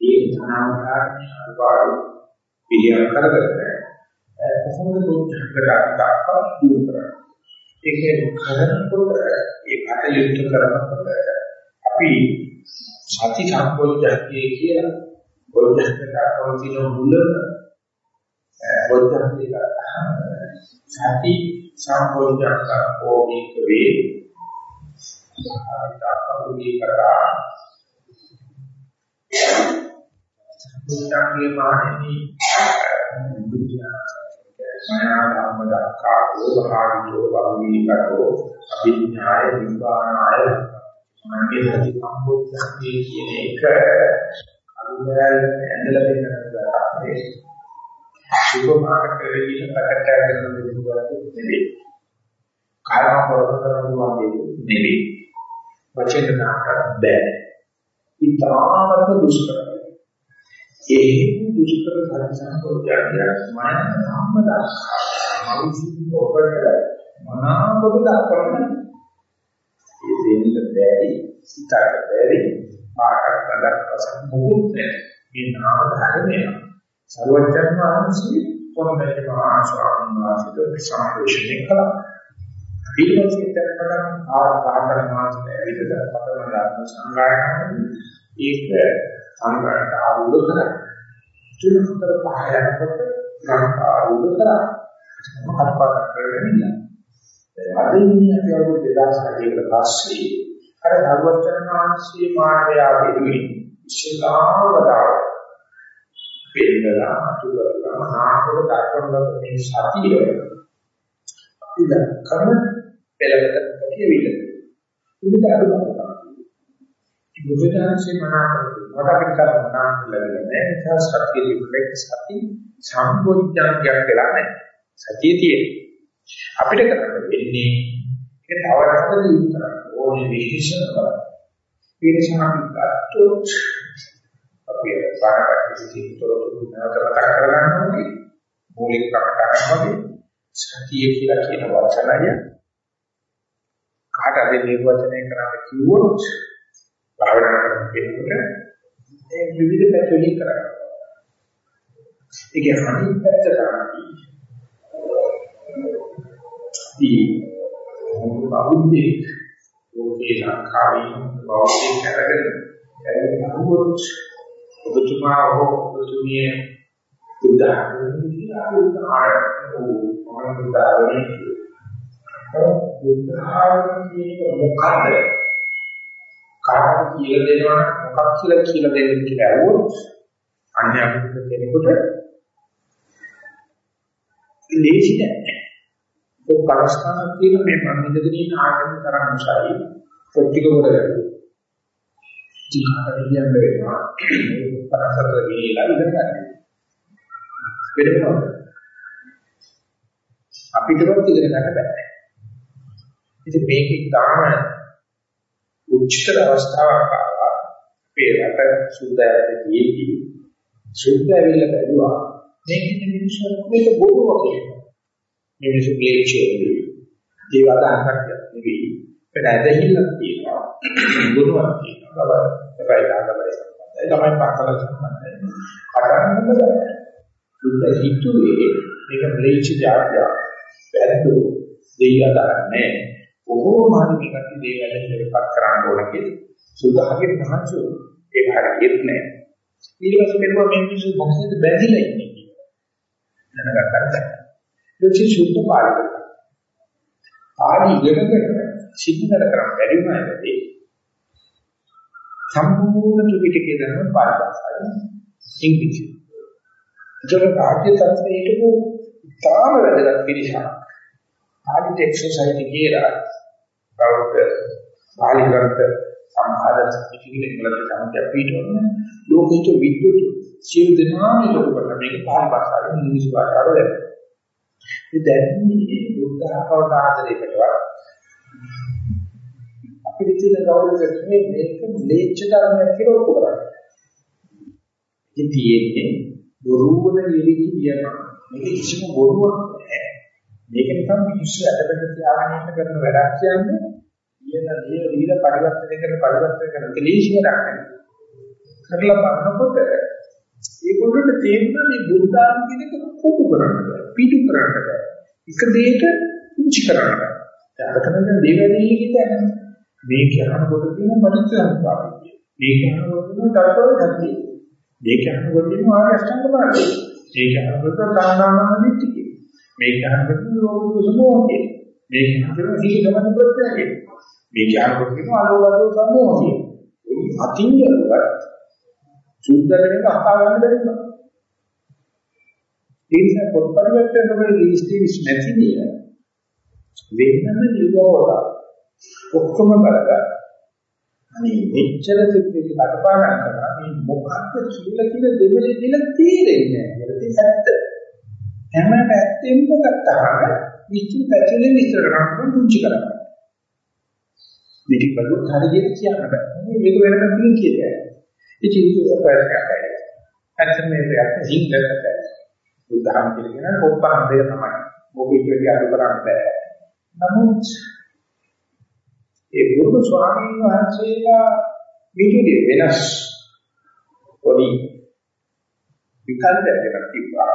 ඒ ධනාවකාරී අනුපාඩු පිළියම් කරගෙන කොහොමද බුද්ධඝාතක දුරු කරන්නේ. ඒක කරනකොට ඒ කටයුතු කරනකොට අපි සති සම්පෝඥය කියලා බුද්ධඝාතකව තියෙන මුලම බුද්ධඝාතක සති සම්පෝඥක ඕමික වේ. සාහිත්‍යකරුණී කරා බුද්ධාංගේ මානෙනි බුද්ධ මයා ධම්ම දක්ඛාතෝ භාවිතෝ බහුලීකතෝ අභිඥාය විපාණාය මගේ සති සම්පූර්ණයේ කියන එක අනුරල් ඇඳලා දෙන්න සුපර් මාකට් එකේ ඉන්න පැකට් එකක් ගන්න දෙන්නුවත් නෙවෙයි. කාර්ම කරනවා නෙවෙයි. වචන නාටක බෑ. ඊටාමත් දුෂ්කරයි. ඒ දුෂ්කර සංසම්පෝඥය මන සම්මදා මෞසික ඔබට මනාකොට දක්වන්න ඒ දෙන්න බැරි සිතට බැරි පාඩක් අදක්වස මොකුත් මේ නාම ධර්මය සර්වඥ වහන්සේ කොහොමද මහා ස්වාමීන් වහන්සේට සම්පූර්ණ කළා ඊළඟට පටන් ආරම්භ මාසයේ ඇවිදද පටන් ගන්න සංගායනාවේ ඒක සංගායනට ආවුල කරා තුනතර පහ යනකොට ගන්න ආවුල කරා මොකක්ද කරගෙන ඉන්නේ. අද ඉන්නේ අපි අවුරුදු 2600කට පස්සේ අර ධර්මචර්ය මානසික මානවයා වෙනුවෙන් ඉස්ලාම වදාළ පෙන්නලා අතුලලා මනාකොට දක්වන මේ සතිය අපි දක්කම පෙළකට කියවිද. ඉතින් අර බලන්න. බුදුදහමේ මනාකොට මට අපිට මනාකොට ලැබෙන්නේ නැහැ. ඒ නිසා සතිය තිබුණේ සති සම්පෝඥාංගයක් වෙලා නැහැ. සතිය තියෙන්නේ. අපිට කරන්න වෙන්නේ ඒක තවරකට දිනු කරන්න ඕනේ විශේෂම කරන්න. ඒ නිසා අපි ගත්තොත් අපි පාරකට සිටිතොරතුරු නැවත මතක් කරගන්න ඕනේ. මූලික කමටහන් වගේ සතිය කියලා කියන වචනය කාට හරි නිර්වචනය කරන්න කිව්වොත් භාවනා කරන කෙනෙකුට ඒ විවිධ පැතිවලින් කරන්න. ඒකේ අනිත් පැත්ත තමයි දී බෞද්ධික ලෝකේ සංඛාරී බෞද්ධික කරගෙන එන්නේ අහුවොත් ඔබතුමා හෝ ඔබතුමිය බුද්ධාගමේ කියලා උදාහරණ මොන උදාහරණයක් බුද්ධාගමේ මොකක්ද කාට කියලා දෙනවා මොකක් කියලා කියලා දෙන්න කියලා ඇහුවොත් අන්‍යයන්ට කෙනෙකුට ලේසි නෑ. ඔය පරස්කාරක් තියෙන මේ මන්දිරකදී ඉන්න ආගම තරම් උසයි. පොට්ටික කොට ගන්නවා. ජීවිතය කියන්න වෙනවා. පරසතර ගිහිලා ඉඳන් ගන්න. වෙනවද? අපිටවත් ඉගෙන ගන්න බෑ. ඉතින් මේක ඉතාම උච්චතර අවස්ථාවක් ආවා. අපේ රට සුද්ධයටදී සුද්ධ ඇවිල්ලා බැලුවා. මේකෙන් මිනිස්සු මේක බොරුව කියනවා. මිනිස්සු ක්ලේශයෝදී දේවල් අහකට නෙවෙයි. ඒකට ඇදහිල්ලක් තියෙනවා. බොරුවක් තියෙනවා. බබයි දාගමයි සම්බන්ධයි. ළමයි පාසල සම්බන්ධයි. අරන් බෑ. සුද්ධ හිතුවේ මේක ක්ලේශ જાතිය. වැරදු දෙයියා දරන්නේ. කොහොම හරි මේකට දේවල් ඉස්සරහට කරන්න ඕන කියලා. සුද්ධහගේ මහන්සිය ඒක හරියට නෑ. ඊට පස්සේ මෙන්න මේ මිනිස්සු මොකද බැඳිලා ඉන්නේ කියලා. දැනගත්තා දැන්. ඒක සුද්ධ පාඩක. ආදි ඉගෙනගෙන සිද්ධ කරන්න බැරි වුණාදී සම්පූර්ණ ත්‍රිපිටකය දන්න පාඩකයි. ඉංග්‍රීසි. ඒක රාජ්‍ය තත්ත්වයේ හිටපු තාම වැදගත් පිළිසක්. ආදිටෙක් සොසයිටි කියලා බෞද්ධ පාලි ග්‍රන්ථ සම්පාදක පිටිකිලි වලට සම්පූර්ණ පිටවන ලෝකිත විද්‍යුත් සියලු දෙනාම ලොකු කරලා මේක පාලි භාෂාවෙන් ඉංග්‍රීසි භාෂාවට දැම්මා. ඒ දැන්නේ බුද්ධ ආකාරයකටවත් අපිට තියෙන ගෞරවය මේක ම්ලේච්ඡ ධර්මයක් කියලා ඔප්පු කරන්නේ. ඉතින් තියෙන්නේ බොරුවන ලිවිලි කියනවා. මේක කිසිම බොරුවක් නැහැ. මේක නිකන් මිනිස්සු ඇදගෙන තියාගෙන කරන වැඩක් කියන්නේ ඊයලා දේ දීල පරිවර්තනය කරන පරිවර්තනය කරන කෙලීෂිය දක්වන්නේ. කරලා බලනකොට ඒගොල්ලන්ට තේරෙනවා මේ බුද්ධාන් කියන එක කොහොම කරන්නද? පිටු කරන්නද? එක දෙයක පුංචි කරන්නද? අරකන දේවදී කියන්නේ මේ කියනකොට කියන පරිච්ඡේදය. මේ කියනකොට කියන ධර්මවලදී. මේ කියනකොට කියන ආර්ය අෂ්ටාංග මාර්ගය. මේ කියනකොට දානාමන දිට්ඨිය. මේ කියනකොට ලෝක කුසමෝහය. මේ කියනකොට සීල ගමන ප්‍රත්‍යයය. මේ කියනකොට කියන අලෝකදෝ සම්මෝහය. අතින් යනවා සුද්ධ වෙනක අහා ගන්න බැරි වුණා. ඒ නිසා පොත් පරිවර්තන වල ලිස්ටිස් නැතිනිය වෙනම නිරෝධ ඔක්කොම බලලා අනේ මෙච්චර සිද්ධි කටපාඩම් කරා මේ මොකක්ද කියලා කියලා දෙවෙලි කියලා තීරෙන්නේ නැහැ කියලා ඇත්ත. හැම පැත්තෙම ගත්තාම විචි පැතිලෙ විස්තර කරන්න පුංචි කරනවා. මේක බලුත් හරියට කියන්න බෑ. මේක වෙනම දෙයක් කියදේ. ඉතින් ඒක ප්‍රශ්නයක්. ඇත්තට මේ ප්‍රශ්නේ හිංගකට. උදාහරණ කියන පොත්පත් දෙක තමයි. මොකෙද කියලා අඩු කරන්න බෑ. නමුත් ඒ ගුරු ස්වාමීන් වහන්සේලා විදුලිය වෙනස් පොඩි විකල්පයක් තිබ්බා.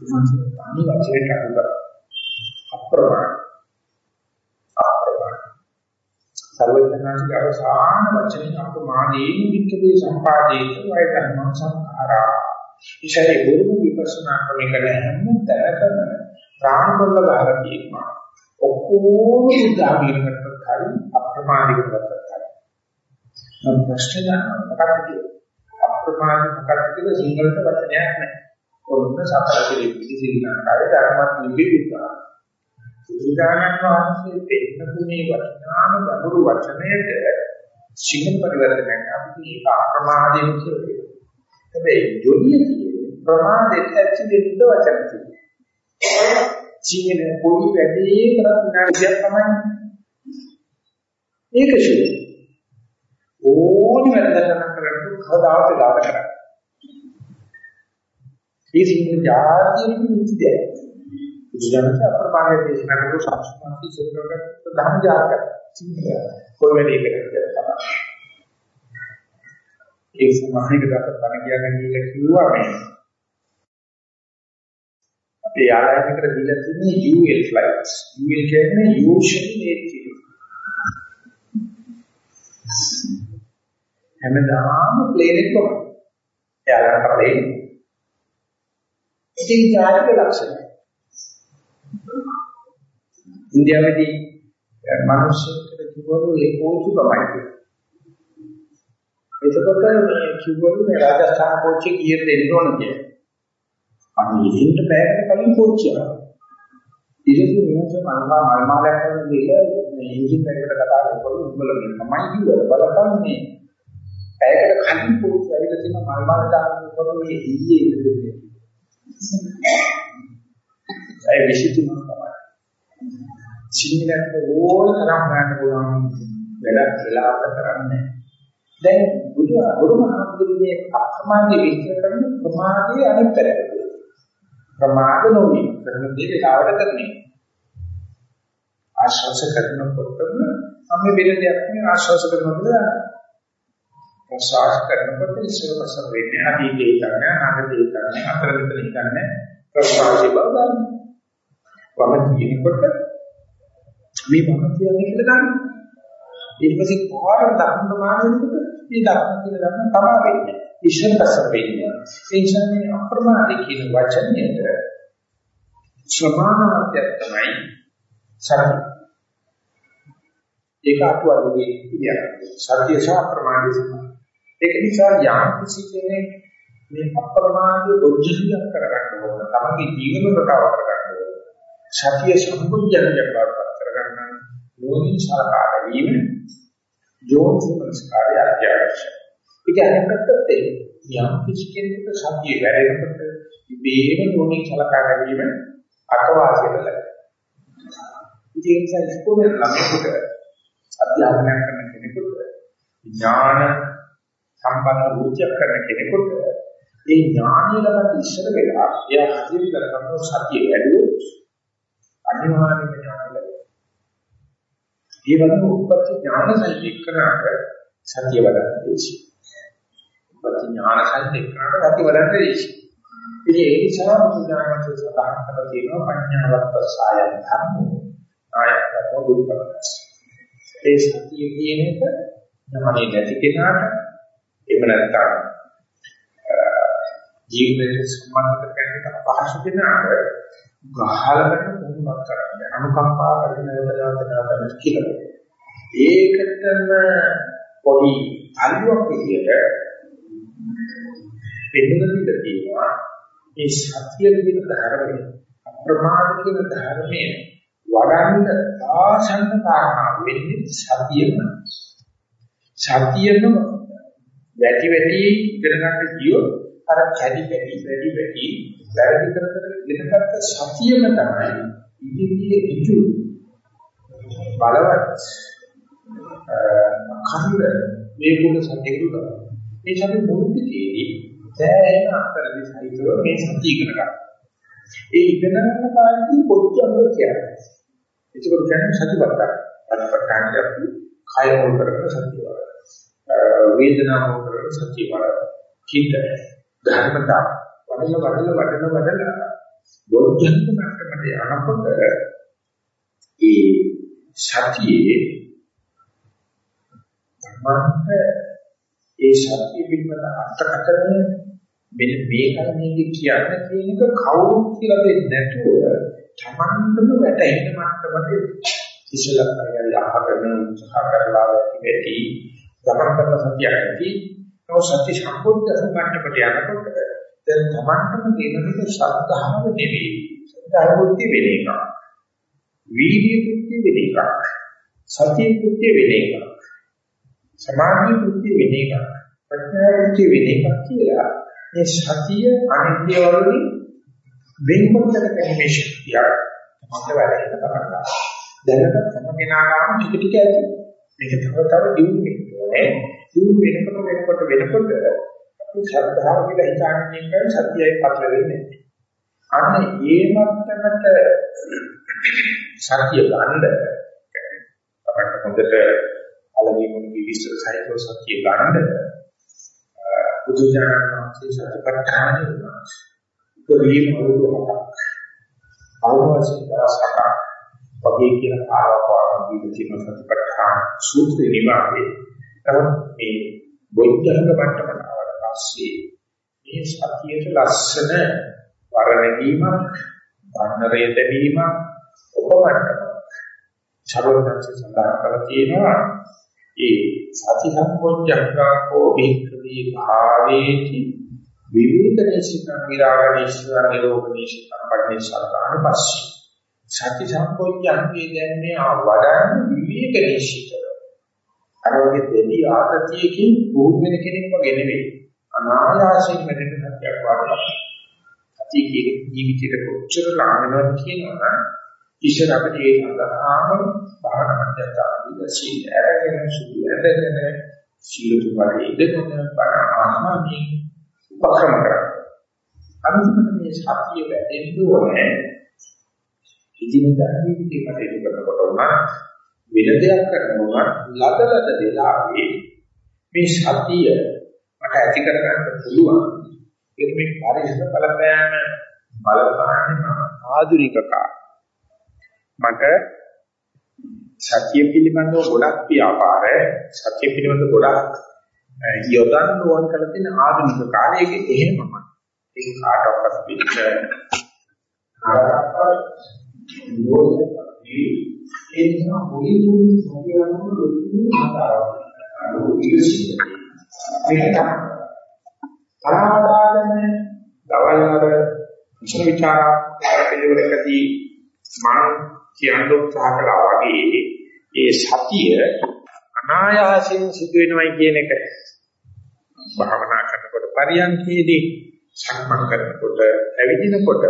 උන්වහන්සේ තනි වචනයට අඩු කරා. අප්‍රමාණ අප්‍රමාණ සර්වඥාන්සේ අවසාන වචනේ අප්‍රමාණේ වික්කේ සම්පාදේත වය ධර්ම සංඛාරා ඉෂරේ ගුරු විපස්සනා ක්‍රමයකට හැම තැනකම ප්‍රාණකොල්ල ගහලා තියෙනවා ඔක්කොම උදාහරණයකට හරි අප්‍රමාණිකකට හරි නම් ප්‍රශ්න මොකක්ද කියන්නේ අප්‍රමාණික මොකක්ද කියලා සිංහලට වචනයක් නැහැ. කොන්න සතර පිළිවිලි ශ්‍රී ලංකාවේ ධර්මත් නිවිදුනා බුදුදානන් වහන්සේ දෙන්නු මේ වචනාම ගනුරු වචනයට සිංහල පරිවර්තනයක් අපි ඒක අප්‍රමාදයෙන් කියනවා. හැබැයි යොලිය කියන්නේ ප්‍රමාදයට ඇතුළේ ඉන්න වචන තියෙනවා. සිංහල පොඩි වැඩේ කරත් විනාඩියක් තමයි. ඒක ශුද්ධ. ඕනි වැඩක් කරන්න කවදාවත් දාත කරන්නේ. මේ සිංහල ජාතියේ නිත්‍යයි. බුදුදහමේ අප්‍රමාණය දේශනා කරපු සංස්කෘතික ඉස්සරකට ධර්ම ජාතක සිංහල කොයි වෙලේකට තමයි. ඒ සමාහික දාත බණ කියන්න කියලා කිව්වා මේ. අපේ ආයතනකට දීලා තියෙන්නේ UL flights. UL කියන්නේ usually air ticket. හැමදාම ප්ලේන් එක කොහොමද? එයාලට ප්ලේන්. ඉතින් ජාතික ලක්ෂණ ඉන්දියාවේදී මිනිස්සුන්ට කිව්වලු ඒ කෝච්චි ප්‍රමාණය කියලා. එතකොට මේ කිව්වලු මේ රාජස්ථාන කෝච්චි කීයට දෙන්න ඕන කියලා. අන්න ඉහින්ට බෑකට කලින් පෝච්චියක්. ඉතින් වෙනස මල්මා මල්මාලයක් කරන දෙක මේ එන්ජින් එකකට කතා කරනකොට උඹල මේ තමයි කිව්වද බලපන් මේ පැයකට කලින් පෝච්චි ඇවිල්ලා තියෙන මල්මාල දානකොට මේ ඊයේ ඉඳලා ඒ විශේෂම තමයි. සිංහලට ඕන තරම් ගන්න පුළුවන් වැඩක් වෙලාවට කරන්නේ. දැන් බුදු බුදුමහාමුදුරේ අප්‍රමාදී විස්තර කරන ප්‍රමාදයේ අනිත් පැත්තට. ප්‍රමාද නොවි කරන දේ වෙලාවට කරන්නේ. ආශ්වාස කරනකොටම අපි වෙන දෙයක් නෙවෙයි ආශ්වාස කරනකොට ප්‍රශ්වාස කරනකොට ඉස්සර ප්‍රශ්න වෙන්නේ අතීතේ කරන්නේ අනාගතේ කරන්නේ අතර විතර හිතන්නේ ප්‍රශ්වාසයේ බව ගන්න. වම කියනකොට මේ වම කියන්නේ කියලා ගන්න. ඊට පස්සේ පාර දක්න ප්‍රමාණයකට මේ දක්න කියලා ගන්න තමා වෙන්නේ. ඉස්සර ප්‍රශ්න වෙන්නේ. ඒ නිසා මේ අප්‍රමාදී කියන වචනයට සමානාර්ථයක් තමයි සරණ. ඒක අතුවලුගේ ඉතියක්. සත්‍ය සහ ප්‍රමාණය සමාන. ඒක නිසා යම් කිසි කෙනෙක් මේ අප්‍රමාදී ඔජ්ජියක් කරගන්න ඕන. තමගේ ජීවන රටාව කරගන්න ඕන. සත්‍ය සම්පූර්ණයක් බවට කරගන්න නෝනින් සලකා ගැනීම යෝනිසමස්කාරය අධ්‍යයනය. ඒක අනිපත්තත් යම් කිසි කෙනෙකුට සත්‍ය වැඩෙනකොට ඉබේම නෝනින් සලකා ගැනීම අකවාසියට ලැබෙනවා. ඉතින් ඒ නිසා ඉස්කෝලේ ළමයෙකුට අධ්‍යාපනය කරන කෙනෙකුට ඥාන සම්පන්න වෘත්තියක් කරන කෙනෙකුට ඒ ඥානය ලබන්න ඉස්සර වෙලා එයා හදිරි කරගන්න සතිය වැඩුවොත් අනිවාර්යයෙන්ම ඥානය ලැබෙනවා. ඒ වගේම උපපති ඥාන සංකීර්ණක සතිය වඩන්න දේශි. උපපති ඥාන සංකීර්ණක සතිය වඩන්න දේශි. ඉතින් ඒ නිසා බුදුදානක සඳහන් කරලා තියෙනවා පඤ්ඤාවත් සායන් ධර්මෝ ආයතන දුක්ඛස්. ඒ සතිය කියන එක ඥානෙ නැති කෙනාට එහෙම නැත්නම් ජීවිතේ සම්බන්ධ කරගන්න පහසු කෙනාට ගහලකට පුහුණුවක් කරන්න. අනුකම්පා කරන වෙලාවට කියලා. ඒකටම පොඩි අල්ලුවක් විදියට පෙන්නන විදිහ තියෙනවා. මේ සත්‍ය කියන ධර්මය අප්‍රමාද කියන ධර්මය වඩන්න ආසන්න කාරණා වෙන්නේ සතියම. සතියම වැඩි වැඩි ඉගෙන ගන්න කියොත් අර කැඩි කැඩි වැඩි වැඩි වැරදි කර කර ඉගෙනගත්ත සතියම තමයි ඉදිරියේ ඉතු බලවත් කන්ද මේ කුල සතියුල මේ සති මුලිකේදී සෑහෙන අතරදී සහිතව මේ සතිය ඉගෙන ගන්න. ඒ ඉගෙන ගන්න කාලෙදී කොච්චර කියන්නේ. ඒකෝ කියන්නේ සතිපට්ඨාන. සතිපට්ඨානය අපි කය මොල් කරගෙන සතිය වල. වේදනාව මොල් කරගෙන සතිය වල. චිත්ත ධර්මතා වඩන වඩන වඩන වඩන. බොද්ධංග මට්ටමට යනකොට ඒ සතියේ තමන්ට ඒ සත්‍ය පිළිබඳ අර්ථකථනය මෙන්න මේකයි මේක කියන්නේ කියන එක කවුරුත් කියලා දෙන්නේ නැතුව තමන්ටම වැටෙන්න මට්ටමට ඉස්සලා කරගෙන අහගෙන උත්සාහ කරලා වැඩි ගමන් කරන සතියක් ඇති. නෝ සත්‍ය සම්පූර්ණ මට්ටමට යනකොට දැන් තමන්ටම තියෙන එක ශ්‍රද්ධාව නෙවෙයි ශ්‍රද්ධාව බුද්ධි වෙන එක වීර්ය බුද්ධි වෙන එක සතිය බුද්ධි වෙන එක සමාධි බුද්ධි වෙන එක ප්‍රඥා බුද්ධි වෙන එක කියලා මේ සතිය අනිත්‍ය වලින් වෙන්කොට දැකීමේ ශක්තිය තමයි වැඩෙන්න පටන් ගන්නවා. දැනට සමගිනාගාම ටික ටික ඇති. මේක තව තව දියුණු වෙන්නේ. දියුණු වෙනකොට වෙනකොට වෙනකොට අපි ශ්‍රද්ධාව කියලා හිතාගෙන ඉන්න සතියයි පතල වෙන්නේ. අන්න ඒ මට්ටමට සතිය ගන්න අපිට හොඳට අලගිමුගේ විස්තර සහිතව සතිය ගන්න බුදුජානක වහන්සේ සතිපට්ඨානෙ වුණා. උපරිම අවුරුදු හතක්. අවවාසී දවසක් වගේ කියන ආරෝපණ දීලා තියෙන සතිපට්ඨාන සූත්‍රේ නිවාගේ. නමුත් මේ බොද්ධංග මට්ටමට ආවට පස්සේ මේ සතියට ලස්සන වරණීමක්, ධර්මරය දෙවීමක්, උපමට්ටමක් චරෝදංශ සඳහන් කරලා තියෙනවා. ඒ සති සම්පෝඥංගෝ භික්ඛවේ භාවේති විවිධනේශිකං විරාගනේශිකං නිරෝධනේශිකං පරිණේශාකාන පස්සේ. සති සම්පෝඥයන්ගේ දැන් මේ වඩන්න විවේකනේශික අර වගේ දෙවි ආතතියකින් පුහුණු වෙන කෙනෙක් වගේ නෙවෙයි අනායාසයෙන් මෙතන සත්‍යයක් වඩනවා සතිය කියන ජීවිතේට කොච්චර ලාංගනවද කියනවා ඉස්සර අපිට ඒ සඳහාම භාවනා මධ්‍යස්ථානයේ සීල ඇරගෙන සුදු ඇඳගෙන සීල තුමාගේ ඉඳගෙන බණ ආහමී උපක්‍රම කරා. අනිත් මේ සතිය වැඩෙන්න ඕනේ. ඉදිනදා ජීවිතේ කටයුතු කරනකොට උනා වෙන දෙයක් කරනවා ලදලද වෙලාවේ මේ සතිය මට ඇති කරගන්න පුළුවන්. ඒක මේ පරිසර බලපෑම බලපාන්නේ මම ආධුනිකකා. මට සත්‍ය පිළිබඳව ගොඩක් ව්‍යාපාර සත්‍ය පිළිබඳව ගොඩක් යොදන්න ඕන කරලා තියෙන ආධුනික කාලයක එහෙමම ඒක කාටවත් පිට ඒ නිසා මුලින් මුලින් සතියවන්න ලොකු මාතාවක් ඒක තරහදාගෙන දවල්වල විචාර විචාර පිළිවෙලකදී මම කියන්න උත්සාහ කළා වගේ ඒ සතිය අනායාසයෙන් සිදු වෙනවයි කියන එක භාවනා කරනකොට පරියන්කේදී සක්මන් කරනකොට ඇවිදිනකොට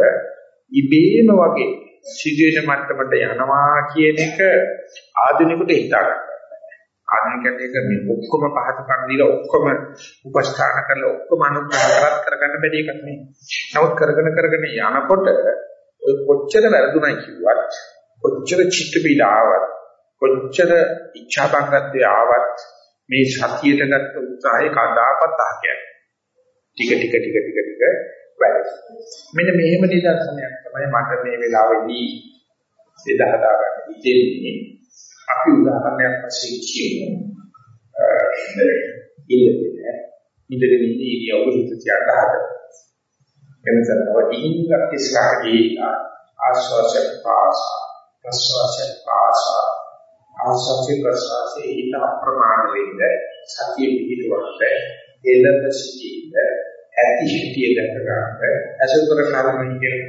ඉබේම වගේ සිදුවෙන මට්ටමට යනවා කියන එක ආධුනිකට හිතා ගන්න. ආධුනිකයට ඒක මේ ඔක්කොම පහත කන් දීලා ඔක්කොම උපස්ථාන කරලා ඔක්කොම අනුග්‍රහ කරත් කරගන්න බැරි එකක් නෙවෙයි. නමුත් කරගෙන කරගෙන යනකොට ඔය කොච්චර වැරදුණයි කිව්වත් කොච්චර චිත්ත පීඩාවක් කොච්චර ඉච්ඡා බංගත්වයේ ආවත් මේ සතියට ගත්ත උත්සාහය කදාකත් අහකයක්. ටික ටික ටික ටික ටික වැඩි. මෙන්න මෙහෙම නිදර්ශනයක් තමයි මට මේ වෙලාවේදී දෙදා හදා ගන්න ඉතින්නේ. අපි උදාහරණයක් වශයෙන් කියමු. ඉන්නේ ඉඳගෙන ඉන්නේ ඉරියව්ව හිත තියන්න හදලා. එනිසා වටින් ඉස්සරහට ආශ්වාස පාස ප්‍රශ්වාස පාස ආශ්වාස ප්‍රශ්වාස හිත අප්‍රමාණ වෙන්න සතිය පිහිටවන්න එළඹ සිටින්න ඇති හිතිය දැක ගන්න අසුකර කර්මයි කියන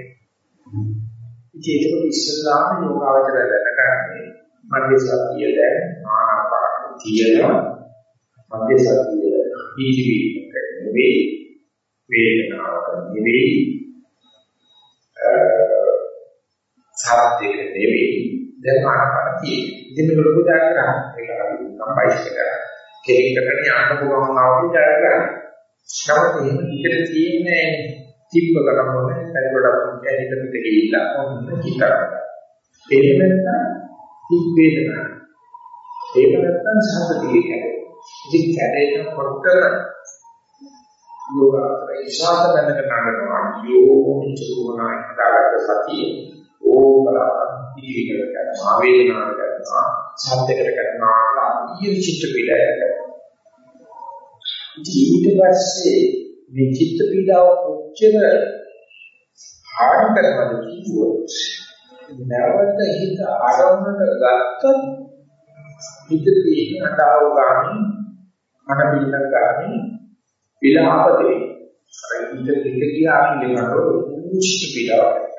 ඉතින් ඒක ඉස්සල්ලාම යෝගාවචර දැනගන්නේ මගේ සතිය දැන් ආනාපාන තියෙනවා මගේ සතිය ඉතිවිලක නෙවෙයි වේදනාවක් නෙවෙයි සාධ්‍යක නෙවෙයි. දැන් ආනාපාන තියෙනවා ඉතින් මේක ලොකු ජයග්‍රහණයක් ඒක අපි කම්පයිස් කරලා කෙනෙක්ට යන්න පුළුවන් ආවොත් ජයග්‍රහණය. නමුත් එහෙම ඉතින් තියෙන්නේ තිබ්බ කරනකොට පරිවඩක් ඇහිත පිට ගිහිල්ලා මොකද හිතනවා. ඒක නැත්නම් තිබ්බේද නැහැ. ඒක නැත්නම් සාධකයේ කැඩේ. ඉතින් කැඩෙනකොට යෝගාවතර ඉෂාත බඳක නඩනවා යෝගෝ චුරුණා හදාගත්ත සතිය ඕකලා ඉදිරියට කරනවා වේදනාවට කරනවා සද්දයකට කරනවා ඊය චිත්ත පීඩාවක් ඊට පස්සේ මේ චිත්ත පීඩාව කොච්චර හානි කරනවද කිව්වොත් නැවත හිත ආරම්භකට ගත්තත් හිත තියෙන අඩාව ගන්න මන පිළිලක් ගන්න විලාපතේ අර හිත දෙක කියා කියනකොට චිත්ත පීඩාවක්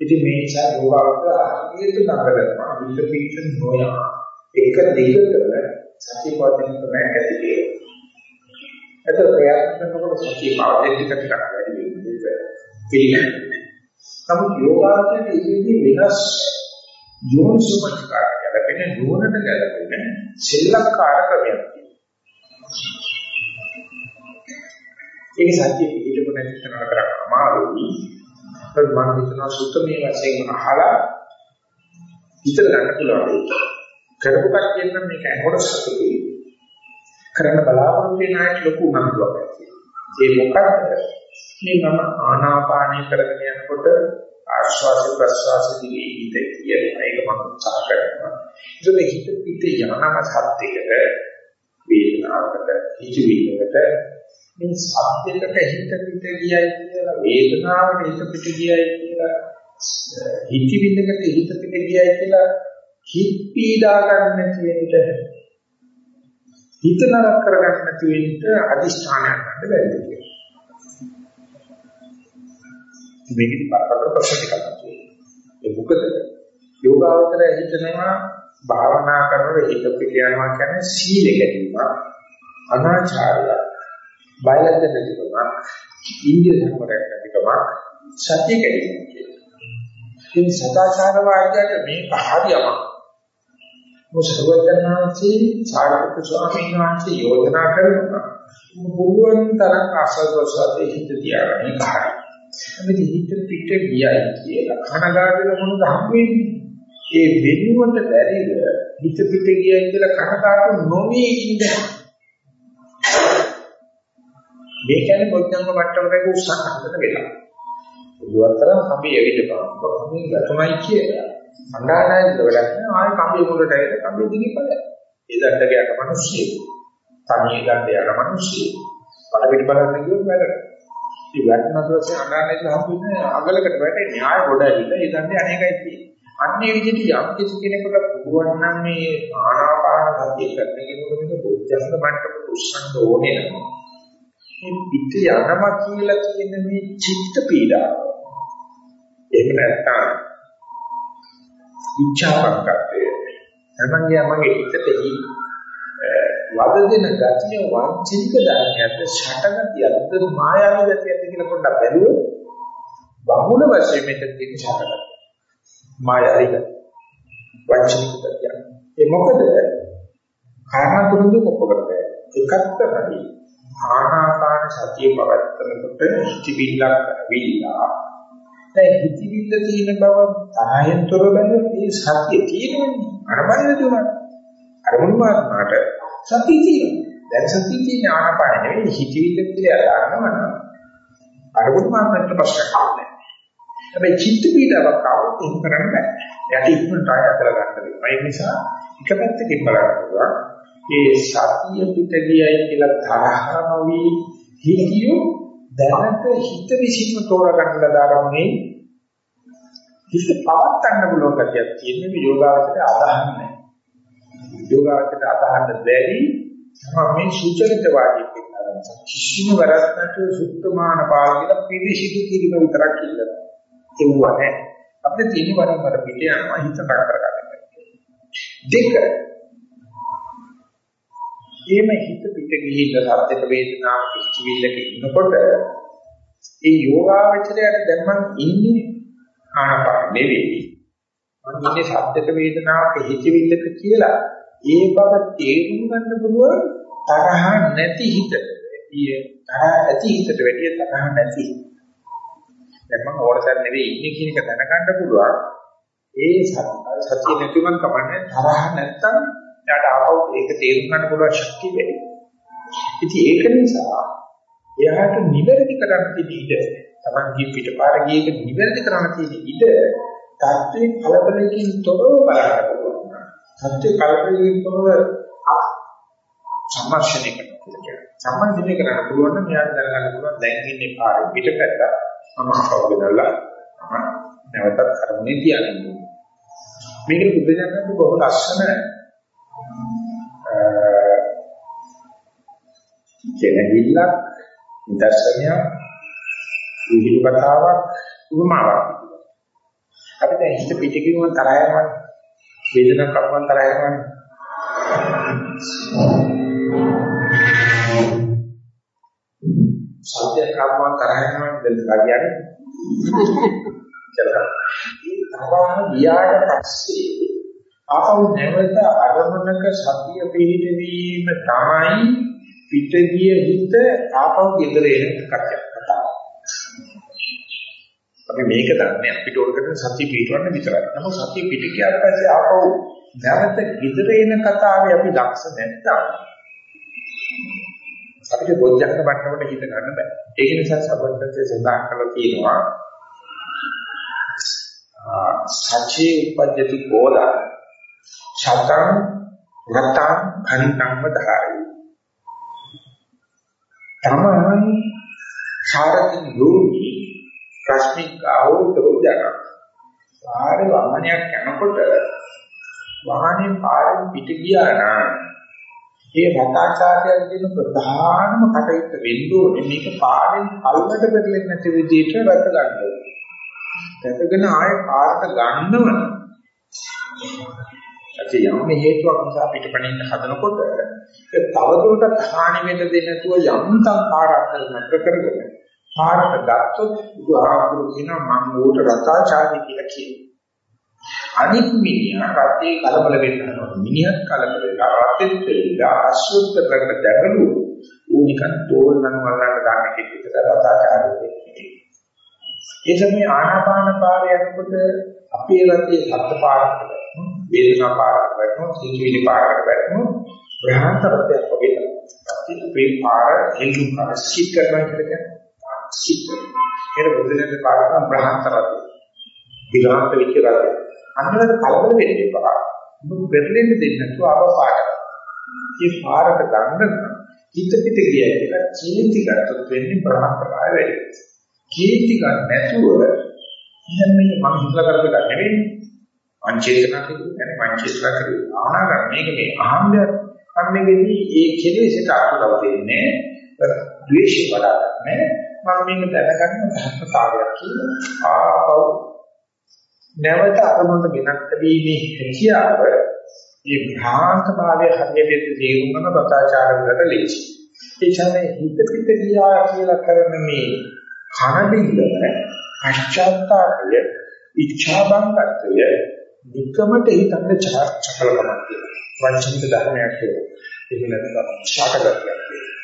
ඉතින් මේ නිසා යෝගාවක හරියට නඟනවා විද පිට නොයා එක දිගටම සතිය පවතින තමයි ඇති කියලා. ඒත් ප්‍රයත්න කරනකොට සතිය පවතින ටික ටිකක් වැඩි වෙනවා. පිළිගන්න. නමුත් යෝගාවචරයේ ඉතින් වෙනස් යෝනිසෝපචකාරය ගැලපෙන නුවණට ගැලපෙන සෙල්ලක්කාර ක්‍රමයක් ඒක සත්‍ය පිළිබඳ නැති කරන කරක් අමාරුයි ඒත් මම හිතනවා සුත්තමේ වශයෙන් අහලා විතර ගන්න පුළුවන්. කරපු කට්ටිය නම් මේක ඇහුවට සතුටුයි. කරන්න බලාපොරොත්තු වෙන අය ලොකු උනන්දුවක් ඇති. ඒ මොකක්ද? මේ මම ආනාපානය කරගෙන යනකොට ආශ්වාස ප්‍රශ්වාස දිගේ හිත කියන එක මම උත්සාහ කරනවා. ඒක හිත පිට යනම සත්‍යයකට වේදනාවකට හිතවිල්ලකට මේ සත්‍යයකට හිත පිට ගියයි කියලා වේදනාවට හිත පිට ගියයි කියලා හිතවිල්ලකට හිත පිට ගියයි කියලා හිත පීඩා ගන්න නැති වෙන්න හිත නරක කරගන්න නැති වෙන්න අදිෂ්ඨානයක් ගන්න බැරිද මේකේ බරපතල ප්‍රශ්න ටිකක් තියෙනවා. ඒ මොකද යෝගාවචරය හිතනවා භාවනා කරනකොට හිත පිට යනවා කියන්නේ සීල ගැනීම අනාචාරය බයලජ්ජ නැතිකමක් ඉන්දිය ධර්මයක් නැතිකමක් සත්‍ය ගැනීම කියලා. ඉතින් සදාචාරවාදයට මේ පහරියම මොසවදනාංශී සාරිපුත්‍ර ස්වාමීන් වහන්සේ යෝජනා කරනවා පුළුවන් තරම් අසල්වසතේ හිත තියාගන්න කාර්යය. අපි හිත පිට ගියයි කියලා කනගාටු වෙන මොනද හම් වෙන්නේ? ඒ වෙනුවට බැරිද හිත පිට ගියයි කියලා කනගාටු නොවි ඉන්න. මේ කියන්නේ මොකක්ද මට්ටමක උත්සාහ කරන වෙලාව. බුදුවතර කම්බි එවිට බලන්න. කම්බි ගැටමයි කියලා. අඬානයි දෙවලක් නෑ ආයෙ කම්බි මුලට ඇවිත් කම්බි දිගේ පදයි. ඒ දණ්ඩ ගියට මිනිස්සු. තනිය දණ්ඩ යන මිනිස්සු. පළ පිට බලන්න කිව්වොත් වැඩ. ඉතින් වැටෙනකොට අඬානයි හම්බුනේ අගලකට වැටෙන්නේ ආයෙ ගොඩ ඇවිල්ලා ඒ දණ්ඩේ අනේකයි තියෙන්නේ. අන්නේ විදිහට යම් කිසි කෙනෙකුට පුළුවන් නම් මේ ආනාපාන සතිය කරන කෙනෙකුට මේක බොජ්ජංග මට්ටමට උස්සන්න ඕනේ නම්. මේ පිට යනවා කියලා කියන මේ චිත්ත පීඩාව එහෙම නැත්නම් ඉච්ඡාපක්කත්වය තමන්ගේ මගේ හිතට හි වද දෙන ගතිය වංචනික ධර්මයක්ද ෂටගතියක්ද මායාවී ගතියක්ද කියලා පොඩ්ඩක් බැලුවොත් බහුල වශයෙන් මෙතන තියෙන ෂටගතිය. මායාවික වංචනික ගතිය. ඒ මොකද? කාරණා තුනද කොපකට එකක් තමයි ආනාපාන සතිය පවත්තනකොට හිතවිල්ලක් කරවිලා දැන් හිතවිල්ල තියෙන බව තරහෙන් තොර බැලුවොත් ඒ සතිය තියෙනවනේ. අරබන්න දුන්නා අරමුණු මාර්ගාට සතිය තියෙනවා දැන් සතිය තියෙන ආනාපාන නෙවෙයි හිතවිල්ල කියලා ගන්නවනම් අරමුණු මාර්ගකට ප්‍රශ්නයක් නැහැ හැබැයි චිත්ත පීඩාවක් ආවොත් ඒක කරන්න බෑ. එයාට ඉක්මනට ආය අතල ගන්න වෙනවා. ඒ නිසා එක පැත්තකින් බලන්න පුළුවන්. ඒ සතිය පිට ගියයි කියලා තරහ නොවි හිතියෝ දැනට හිත විසින්ම තෝරගන්න දාරමුනේ හිත පවත්තන්න පුළුවන් කතියක් තියෙන මේ යෝගාවචරයට අදහන්නේ. යෝගාවචරයට අදහන්න බැරි තමයි සුචරිත වාදී කියන කිසිම වැරද්දක් නැතුව සුත්තමාන පාල කියලා පිළිසිදු කිරීම විතරක් කියලා. එව්ව නැහැ. අපිට තියෙන වරින් වර පිට යනවා හිත කර කරගන්න. දෙක. එහෙම හිත පිට ගිහිල්ලා සත්‍යක වේදනාව කිචිවිල්ලක ඉන්නකොට ඒ යෝගාවචරයට දැන් මං ඉන්නේ ආනපාන නෙවෙයි. මං ඉන්නේ සත්‍යක වේදනාවක හිතවිල්ලක කියලා ඒ බව තේරුම් ගන්න පුළුවන් තරහ නැති හිතට. ඊය තරහ ඇති හිතට වැඩිය තරහ නැති හිත. දැන් මම ඕනතර නෙවෙයි ඉන්නේ කියන එක දැනගන්න පුළුවන්. ඒ සතිය නැතිවම කමන්නේ තරහ නැත්තම් යාට ආපහු ඒක තේරුම් ගන්න පුළුවන් ශක්තිය වැඩි. ඉතින් ඒක නිසා එයාට නිවැරදි කරන්න තියෙන ඉඩ තමන්ගේ පිටපාර ගියක නිවැරදි කරන්න තියෙන ඉඩ තාත්වික කලබලකින් තොරව බලන්න පුළුවන්. තාත්වික කලබලකින් තොරව සම්මර්ෂණය කරනවා. සම්මර්ෂණය කරන්න පුළුවන් නම් එයාට දැනගන්න පුළුවන් දැන් ඉන්නේ පාරේ පිටකට මම කවුරුදලා මම නැවතත් අරමුණේ තියාගන්න මේකට බුදුදහමේ බොහෝ ලස්සන කෙනෙහිල්ලක් නිදර්ශනයක් විහිළු කතාවක් උපමාවක්. අපිට හිත පිටිකිනුව තරහ යනවා. වේදනාවක් අපවන් තරහ යනවා සත්‍ය කර්මයන් තරහ යනවා කියලා කියන්නේ. කියලා. තරහ ගියාට පස්සේ ආපහු නැවත අරමුණක සතිය පිහිටවීම තමයි පිටගිය හිත ආපහු ගෙදර එන කතාව. අපි මේක දන්නේ අපිට ඕන කරන සතිය පිටවන්න විතරයි. නමුත් සතිය පිට ගියාට පස්සේ ආපහු නැවත ගෙදර එන කතාවේ අපි දක්ෂ නැත්තම් අපිට බොජ්ජංග මට්ටමට හිත ගන්න බෑ. ඒක නිසා සබන්දසේ සඳහන් කරලා තියෙනවා සච්චේ උපජ්ජති කෝදා චතං රතං භන්තං වදායි. තමන් සාරකින් යෝනි ප්‍රශ්නිකාවෝ තෝජන. පාරේ වමනයක් යනකොට වාහනේ පාරෙන් පිට ගියා නම් ඒ රතාචාර්යයන් කියන ප්‍රධානම කටයුත්ත වෙන්න ඕනේ මේක පාරෙන් කල්ලට පෙරලෙන්නේ නැති විදිහට රැක ගන්න ඕනේ. රැකගෙන ආයේ පාරට ගන්නවන. ඇති යම් හේතුවක් නිසා පිටපණින්න හදනකොට ඒ තවදුරටත් හානි වෙන්න දෙන්නේ නැතුව යම්තම් පාරක් නතර කරගෙන පාරට ගත්තොත් බුදුහාමුදුරු කියනවා මම ඌට රතාචාර්ය කියලා කියනවා. අනිත් මිනිහා රටේ කලබල වෙන්න හදනවා. මිනිහත් කලබල වෙලා රටෙත් වෙලා අසුත්ත කරන දැකලු ඌ නිකන් තෝරන වලකට දාන්න කිව්වට රතාචාර්යෙක්. ඒ සමේ ආනාපාන පාරය යනකොට අපේ රටේ සත්‍ය පාරකට වේදනා පාරකට වැටෙනවා, සිංහිලි පාරකට වැටෙනවා, බ්‍රහ්මතරත්වයක් වගේ තමයි. අපේ පාර හෙල්ලු කරන සිත් කරනවා කියන්නේ සිත්. ඒක බුදුදහමේ පාරක බ්‍රහ්මතරත්වය. විරාන්ත විචරය. අන්නවල කලබල වෙන්න එපා. මොකද පෙරලෙන්න දෙන්නේ නැතුව ආව පාට. මේ පාරට ගන්න හිත පිට ගියයි කියලා කීර්ති ගන්නත් වෙන්නේ බ්‍රහ්මතරය වැඩි. කීර්ති ගන්න නැතුව ඉතින් මේ මම හිතලා කරපු එක නෙවෙයි. පංචේතනා කියන්නේ පංචේතනා කරේ ආනාගම මේක මේ අහම්බය අන්නේදී ඒ කෙලෙසට අකුලව දෙන්නේ ද්වේෂ වඩා ගන්න මම මේක දැනගන්න ධර්මතාවයක් කියලා ආපහු නැවත අරමුණට ගෙනත් බීමේ හැකියාව මේ භ්‍රාන්ත භාවයේ හරියට තේරුම් ගන්න ප්‍රත්‍යාචාරවලට ලේසි. ඒ කියන්නේ හිත පිට ගියා කියලා කරන මේ කන බින්දර පශ්චාත්තාපය ඉච්ඡාබංගත්වය නිකමට හිතන්න චකලකමක් කියනවා. වංචනික ධර්මයක් කියනවා. ඒක නැත්නම් ශාකගතයක් කියනවා.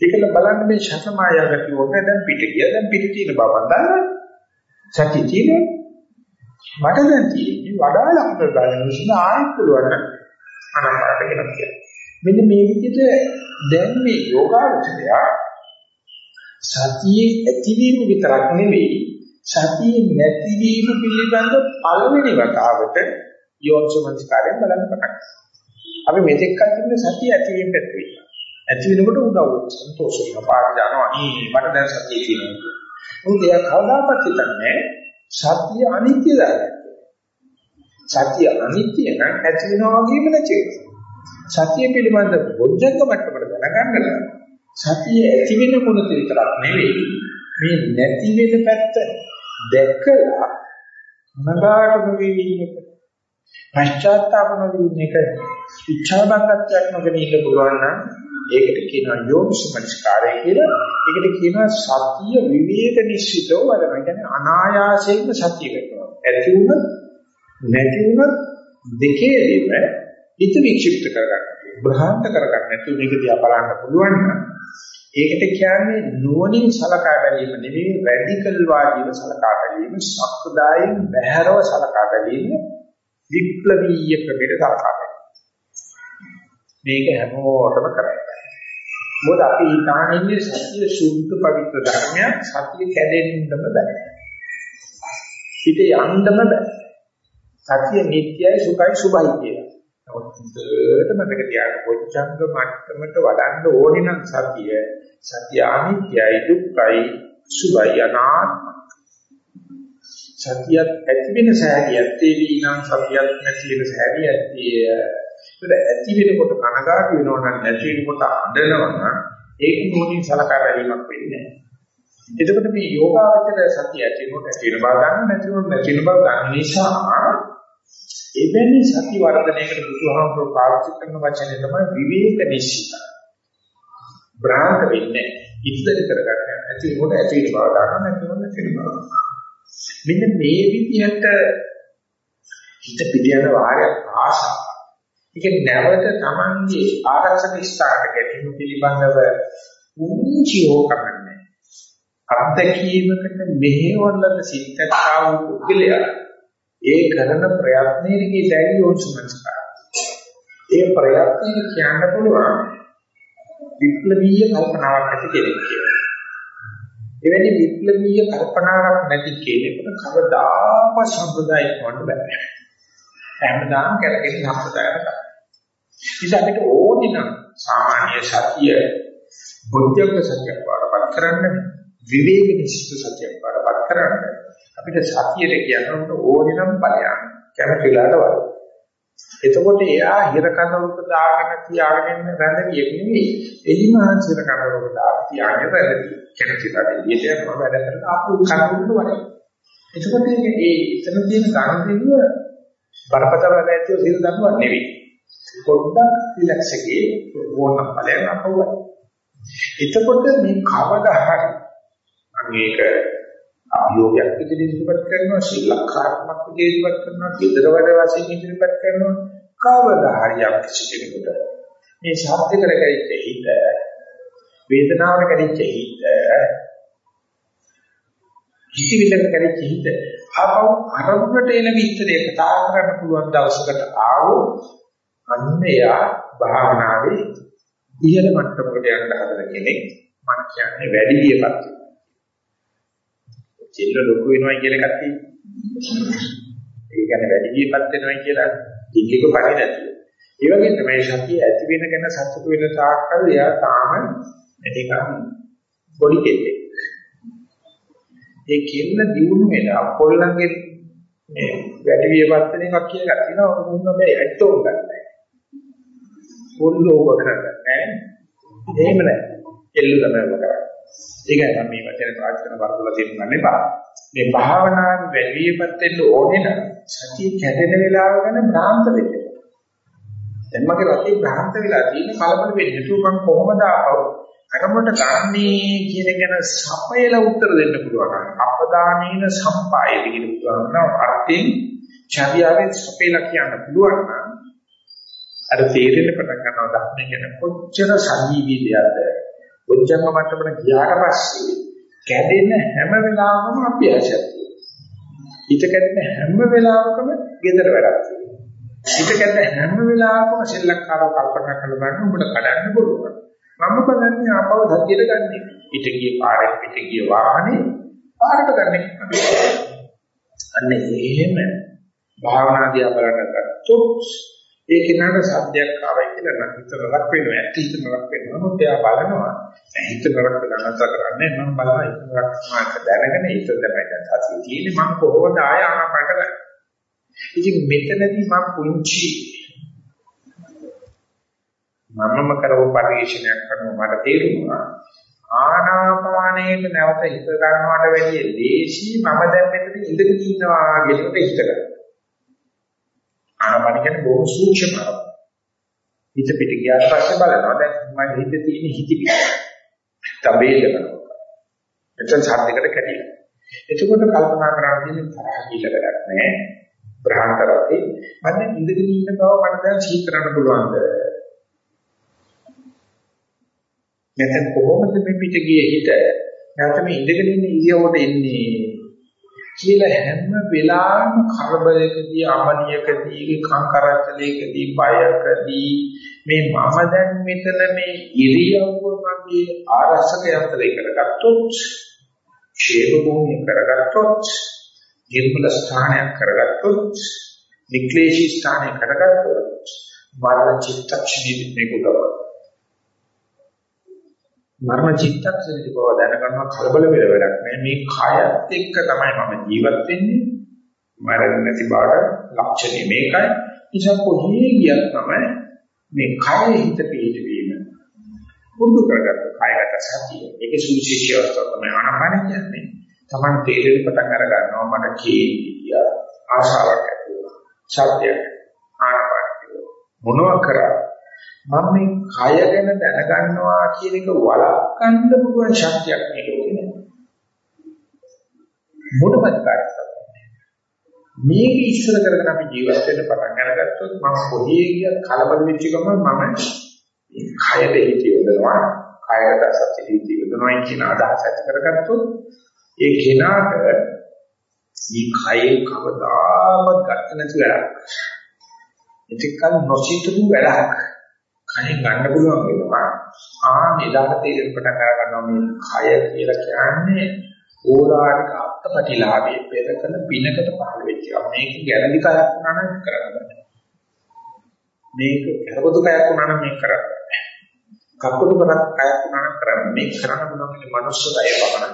ඒකල බලන්න මේ ශතමායගතිය වගේ දැන් පිට ගියා දැන් පිට තියෙන බව දන්නවනේ. සත්‍ය තියෙන්නේ මට දැන් තියෙන්නේ වඩා ලකුණු ගන්න නිසා ආයෙත් පුළුවන් අනපාරට ගෙනත් කියලා. මෙන්න මේ විදිහට දැන් මේ යෝගාවචරය සතියේ ඇතිවීම විතරක් නෙවෙයි සතියේ නැතිවීම පිළිබඳ පළවෙනි වතාවට යෝනිසමස්කාරයෙන් බලන්න පටන් ගන්නවා. අපි මෙතෙක් කලින් සතිය ඇතිවීම පැත්තේ. ඇති වෙනකොට උදව් වෙනවා සන්තෝෂ වෙනවා පාඩ යනවා අනේ මට දැන් සතිය තියෙනවා. මොකද එයා කවදාකවත් හිතන්නේ සතිය අනිත්‍යද? සතිය අනිත්‍ය නම් ඇති වෙනවා වගේම නැති වෙනවා. සතිය පිළිබඳ බොජ්ජංග මට්ටමට දැනගන්න සතිය ඇති වෙන මොනද විතරක් නෙවෙයි මේ නැති වෙන පැත්ත දැකලා නගාට නොවී ඉන්න පශ්චාත්තාප නොවී ඉන්න එක ඉච්ඡාබංගත්වයක් නොගෙන ඉන්න පුළුවන් නම් ඒකට කියනවා යෝනිසමනස්කාරය කියලා. ඒකට කියනවා සතිය විවේක නිශ්චිතව වරම. කියන්නේ අනායාසයෙන්ම සතිය කරනවා. ඇති වුණ නැති වුණ දෙකේදීම හිත වික්ෂිප්ත කරගන්න. බ්‍රහාන්ත කරගන්න නැතුව මේක දිහා බලන්න පුළුවන් නම් ඒකට කියන්නේ නුවණින් සලකා බැලීම නෙවෙයි රැඩිකල් වාදීව සලකා බැලීම, සක්දායෙන් බහැරව සලකා බැලීම, විප්ලවීය ක්‍රමයට සලකා බැලීම. මේක හැමෝටම කරන්නේ. මොකද අපි හිතාන්නේ සත්‍ය සුද්ධ පවිත්‍ර ධර්මයක් සත්‍ය කැඩෙන්නම බෑ. පිට යන්නම බෑ. සත්‍ය නිට්ටයයි සුඛයි සුභයි කියලා. නමුත් හොඳට මතක තියාගන්න පොච්චංග මට්ටමට වඩන්න ඕනේ නම් සත්‍ය සත්‍ය අනිත්‍යයි දුක්ඛයි සුභයි අනාත්මයි. සත්‍යයත් ඇති වෙන සෑහියක් තේවි නම් සත්‍යයත් නැති වෙන සෑහියක් තියේ ඒක ඇති වෙනකොට කනගාටු වෙනවා නම් නැති වෙනකොට අඬනවා නම් ඒක මොනින් සලකා බැලීමක් වෙන්නේ නැහැ. එතකොට මේ යෝගාවචර සතිය ඇති වෙනකොට ඇති වෙන බව ගන්න නැති වෙනකොට නැති වෙන බව ගන්න නිසා එබැනි සති වර්ධනයකට බුදුහාමුදුරුවෝ පාවිච්චි කරන වචනේ තමයි විවේක නිශ්චිත. බ්‍රාහ්ම වෙන්නේ ඉස්තරි කරගන්න. ඇති වෙනකොට ඇති වෙන බව ගන්න නැති වෙනකොට නැති වෙන බව. මෙන්න මේ විදිහට හිත පිට යන වාරයක් ආසාව ඒක නැවත Tamange ආරක්ෂක ස්ථානට ගැනීම පිළිබඳව උන්චි හොකන්නේ. අත්දැකීමකට මෙහෙවලද සිත්තා වූ පුද්ගලයා ඒ කරන ප්‍රයත්නයේදී දැයි යොන්සුමස්කාර. ඒ ප්‍රයත්නයේ කියන්න පුළුවන් විප්ලවීය කල්පනාවක් ඇති කෙනෙක් කියලා. එවැනි විප්ලවීය කල්පනාවක් නැති කෙනෙකුට කවදාකවත් සම්ප්‍රදායික වන්න බෑ. හැමදාම කරගෙන සම්ප්‍රදායකට කරා. ඉතින් අපිට ඕනේ නම් සාමාන්‍ය සතිය බුද්ධක සත්‍යයක් වඩපත් කරන්න විවේක නිසිත සත්‍යයක් වඩපත් කරන්න අපිට සතියට කියනකොට ඕනේ නම් ඵලයන් කැමති වෙලාවට වල එතකොට එයා හිර කඳවුරක දාගෙන තියාගෙන ඉන්න රැඳවියෙක් නෙවෙයි. එලිමහන් හිර කඳවුරක දාගෙන තියාගෙන රැඳවි. කෙනෙක්ට එළියට යනවා වැඩ කරලා ආපු කඳවුරට වරේ එතකොට මේ එතන තියෙන ගණන් බරපතල වැඩ සිල් දක්වා නෙවෙයි. පොඩ්ඩක් රිලැක්ස් එකේ ඕන ඵලයක් අපවයි එතකොට මේ කවදා හරි මේක අභියෝගයක් විදිහට ඉදිරිපත් කරනවා ශ්‍රී ලංකාත්මක විදිහට ඉදිරිපත් කරනවා විතර වැඩ වශයෙන් ඉදිරිපත් කරනවා. කවදා හරි යම් කිසි කෙනෙකුට මේ ශබ්ද කරගැච්ච හිත වේදනාවට කැරිච්ච හිත හිතවිල්ලකට කැරිච්ච හිත ආපහු අරමුණට එන විස්තරය කතා කරන්න පුළුවන් දවසකට ආවෝ අන්න එයා භාවනාවේ ඉහළ මට්ටමකට යන්න හදන කෙනෙක් මම කියන්නේ වැඩි වියපත් චෙල්ල ලොකු වෙනවා කියන එකක් තියෙනවා. ඒ කියන්නේ වැඩි ජීවත් වෙනවා කියලා දිග්ගක පරි නැති. ඒ වගේ තමයි සතිය ඇති වෙන ගැන සතුට වෙන තාක්කල් එයා තාම නිකන් පොඩි කෙල්ලෙක්. ඒ කෙල්ල දියුණු වෙලා පොල්ලන්ගේ මේ වැඩි වියපත් වෙන එකක් කියලා ගන්නවා මොකද බෑ ඇත්තෝ ගන්නෑ. පොල්ලෝ කරන්නේ එහෙම නෑ. එල්ල තමයි කරන්නේ. ඒකයි මම මේ වචන පාවිච්චි කරන වරදොල තේරුම් ගන්න එපා. මේ භාවනාවේ වැඩිපත් වෙන්න ඕනේ නම් සතිය කැඩෙන වෙලාව ගැන භ්‍රාන්ත වෙන්න. දැන් මගේ රටේ භ්‍රාන්ත වෙලා තියෙන කලබල වෙන්නේ නැතුව මම කොහොමද ආපහු අරමුණට ගන්නේ කියන ගැන සපයලා උත්තර දෙන්න පුළුවන්. අපදානීන සම්පායති කියන පුළුවන් අර්ථයෙන් චර්යාවෙන් සපයලා කියන්න පුළුවන් නම් අර තේරෙන්න පටන් ගන්නවා ධර්මය ගැන කොච්චර සංජීවී දෙයක්ද උච්චංග මට්ටමට ගියාට පස්සේ කැඩෙන හැම වෙලාවකම අභ්‍යාසයක් තියෙනවා. හිත කැඩෙන හැම වෙලාවකම gedara වැඩක් තියෙනවා. හිත කැඩෙන හැම වෙලාවකම සෙල්ලක්කාරව කල්පනා කරලා බලන්න උඹට කඩන්න පුළුවන්. මම බලන්නේ ආපහු සතියට ගන්න එක. හිත ගිය පාරේ පිට ගිය වාහනේ පාරට ගන්න එක. අන්න එහෙම භාවනාදී අපලකට ගත්තොත් ඒ කෙනාට සද්දයක් ආවයි කියලා නම් හිත නරක වෙනවා. ඇත්ත හිත නරක වෙනවා. මොකද එයා බලනවා හිත නරක වෙලා නැතර කරන්නේ මම බලනවා හිත නරක මාර්ග දැනගෙන හිත තමයි දැන් සතිය තියෙන්නේ මම කොහොමද ආය ආනපනට ගන්නේ. ඉතින් මෙතනදී මම පුංචි මමම කරව පරිශ්‍රණයක් කරනවා මට තේරුණා ආනාපානයේ නැවත හිත ගන්නවට වැඩිය ලේසි මම දැන් මෙතන ඉඳගෙන ඉන්නවා කියන එක හිත ගන්න. ආනාපාන කියන්නේ බොහෝ සූක්ෂම අරමුණ. හිත පිට ගියාට පස්සේ බලනවා දැන් මම හිත තියෙන හිතිවි. තබේලම. එතන සාධයකට කැඩිලා. එතකොට කල්පනා කරන්නේ තරහ කියලා වැඩක් නැහැ. බ්‍රහ්මතරතේ මම ඉඳගෙන ඉන්න බව මට දැන් සීක් කරන්න පුළුවන්ද? නැත්නම් කොහොමද මේ පිට ගියේ හිත? නැත්නම් මේ ඉඳගෙන ඉන්න ඉරියව්වට එන්නේ? කියලා හැම වෙලාවෙම කරබලයකදී අමනියකදී කංකරච්චලයකදී බයකදී මේ මම දැන් මෙතන මේ ඉරියව්ව මගේ ආරක්ෂක යන්ත්‍රය කරගත්තොත් ക്ഷേම භූමිය කරගත්තොත් නිර්මල ස්ථානයක් කරගත්තොත් නික්ලේශී ස්ථානයක් කරගත්තොත් මරණ චිත්තක්ෂණයේ මේක උදව් මරණ චිත්තක්ෂණේ බව දැනගන්නවා කලබල වෙල වැඩක් නෑ. මේ කයත් එක්ක තමයි මම ජීවත් වෙන්නේ. මරණ නැති බවට ලක්ෂණය මේකයි. නිසා කොහේ ගියත් තමයි මේ කය හිත පිළිවීම පුරුදු කරගත්ත කයගත සතිය. ඒක සුවිශේෂී අවස්ථාවක් තමයි ආනපන කියන්නේ. Taman තේරෙන්න පටන් අර ගන්නවා මට කේන්තිය ආශාවක් ඇති වුණා. සත්‍යයක්. ආනපන මොනවා කරා මම මේ කය ගැන දැනගන්නවා කියන එක වළක්වන්න පුළුවන් ශක්තියක් මේ ලෝකේ නැහැ. මොනවත් කාර්යයක් මේක ඉස්සර කරගෙන අපි ජීවත් වෙන්න පටන් අරගත්තොත් මම කොහේ ගියත් කලබල වෙච්ච ගමන් මම කයට හිත යොදනවා කයට සත්‍ය හිත යොදනවා කියන අදහස ඇති කරගත්තොත් ඒ කෙනාට මේ කයේ කවදාවත් ගන්න නැති වැඩක්. ඒකකල් නොසිතුණු වැඩක්. කයෙන් ගන්න පුළුවන් වෙනවා. ආ එදාට තේරෙන්න පටන් ගන්නවා මේ කය කියලා කියන්නේ ඕලාරික අත්පටිලාභයේ පෙරකල පිනකට පහළ වෙච්ච එක. මේක ගැරන්ටි කයක් වුණා නම් කරන්න බෑ. මේක කරපොදු කයක් වුණා නම් මේක කරන්න බෑ. කකුරු කරක් කයක් වුණා නම් කරන්න මේක කරන්න පුළුවන් මේ මනුස්ස කය පමණයි.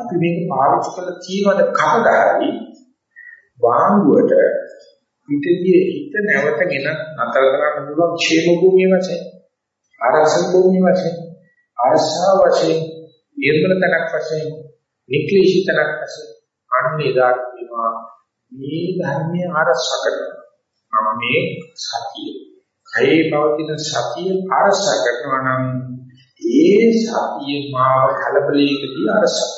අපි මේක පාවිච්චි කරලා තියෙනවද කවදාහරි වාංගුවට පිටියේ හිත නැවතගෙන නතර කරන්න පුළුවන් ക്ഷേම භූමිය වශයෙන් ආරක්ෂක භූමිය වශයෙන් ආශා වශයෙන් නිර්මල තනක් වශයෙන් නික්ලේශී තනක් වශයෙන් අන්නේ දාට කියනවා මේ ධර්මයේ ආරක්ෂා කරනවා මම මේ සතිය කයේ පවතින සතිය ආරක්ෂා කරනවා නම් ඒ සතිය මාව කලබලයකදී ආරක්ෂා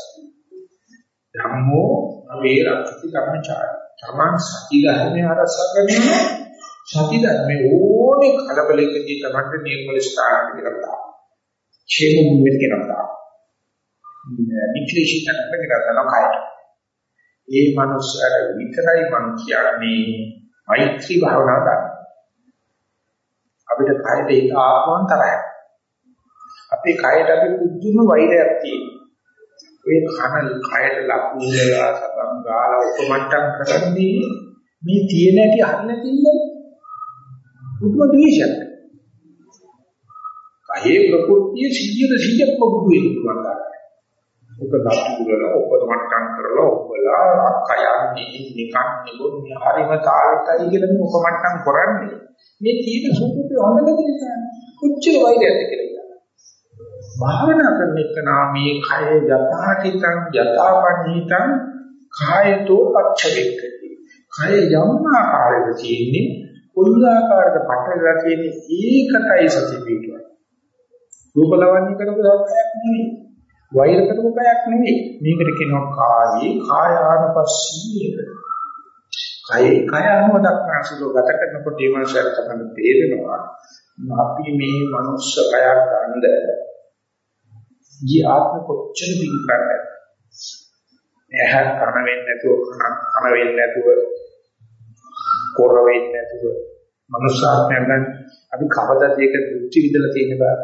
ධම්මෝ වේරක්ති කර්මචාරය තමන් සති ධර්මයේ ආරක්ෂා කරනවා සති ධර්මයේ ඕනේ කලබලයකදී තමන්ට නිර්මල ස්ථානකට කරලා ക്ഷേම භූමියට කරලා නික්ලේශී තැනකට කරලා කයට ඒ මනුස්සයාට විතරයි මම කියන්නේ මෛත්‍රී භාවනාව ගන්න අපිට කයට ඒක ආත්මන් තරයි අපේ කයට අපි පුදුම වෛරයක් තියෙනවා. ඒ කන කයට ලකුණු වෙලා සබන් ගාලා උපමට්ටම් කරන්නේ මේ තියෙන ඇටි හරින තින්නේ පුදුම ද්වේෂයක්. කයේ ප්‍රകൃතිය සිද්ධියද සිද්ධක් පොදු වෙන්න පුළුවන්. ඔක දස්තු වල උපමට්ටම් කරලා ඔබලා කයන්නේ නිකන් නිබුන්නේ හරිම තාලටයි කියලා උපමට්ටම් කරන්නේ. මේ තියෙන සුදුපේ හොඳ නැති නිසා කොච්චර වෛරයක්ද කියලා භාවනා කරන එක නාමයේ කය යථාහිතං යථාපණීතං කායතෝ පච්චවෙක්කති. කය යම් ආකාරයක තියෙන්නේ කොයි ආකාරයක පටලලා තියෙන්නේ ඒකටයි සති පිටුවයි. රූපලවන්නේ කරපු සත්‍යයක් නෙවෙයි. වෛර කරපු කයක් නෙවෙයි. මේකට කියනවා කායේ කායානුපස්සී කය කය අනුව දක්නා සුළු ගත කරනකොට ඒ මනසට තමයි තේරෙනවා අපි මේ මනුස්ස කයක් ගන්න ගිය ආත්ම කොච්චර පින් කරන්නද? ඇහ කන වෙන්නේ නැතුව කන කන වෙන්නේ නැතුව කොර වෙන්නේ නැතුව මනුෂ්‍යාත්මයන් ගන්න අපි කවදාද ඒක දෘෂ්ටි විදලා තියෙන බා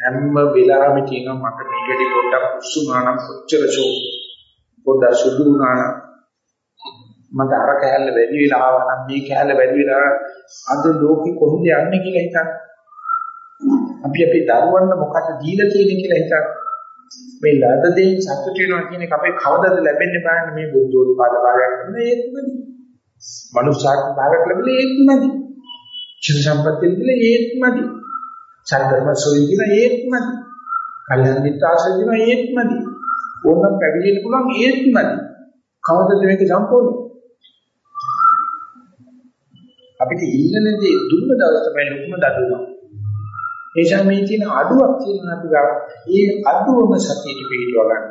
හැම වෙලාවෙම කියනවා මට මේකෙදි පොඩ්ඩක් උස්සුනා නම් කොච්චර ෂෝ පොඩ්ඩක් සුදු වුණා නම් මට අර කැලල වැඩි වෙලා ආවා නම් මේ කැලල වැඩි වෙලා අද ලෝකෙ කොහොමද යන්නේ කියලා හිතන්න අපි අපේ දරුවන්ට මොකද දීලා තියෙන්නේ කියලා හිතන්න. මේ ලද දෙයින් සතුට වෙනවා කියන එක අපේ කවදද ලැබෙන්නේ බලන්න මේ බුද්ධෝත්පාද භාගයක් කරන ඒත්මදි. මනුෂ්‍යාත්ම භාගයක් ලැබෙන්නේ ඒත්මදි. චිර සම්පත්තිය ලැබෙන්නේ ඒත්මදි. සාධර්ම සෝයි කියන ඒත්මදි. කල්යන මිත්‍යාශ්‍රය කියන ඒත්මදි. ඕනනම් පැවිදෙන්න පුළුවන් ඒත්මදි. කවදද මේක සම්පූර්ණ? අපිට ඉල්ලන දේ දුන්න දවස් තමයි ලොකුම දඩුවම. නිසා මේ තියෙන අඩුවක් තියෙනවා අපි ගාව. ඒ අඩුවම සතියට පිළිව ගන්න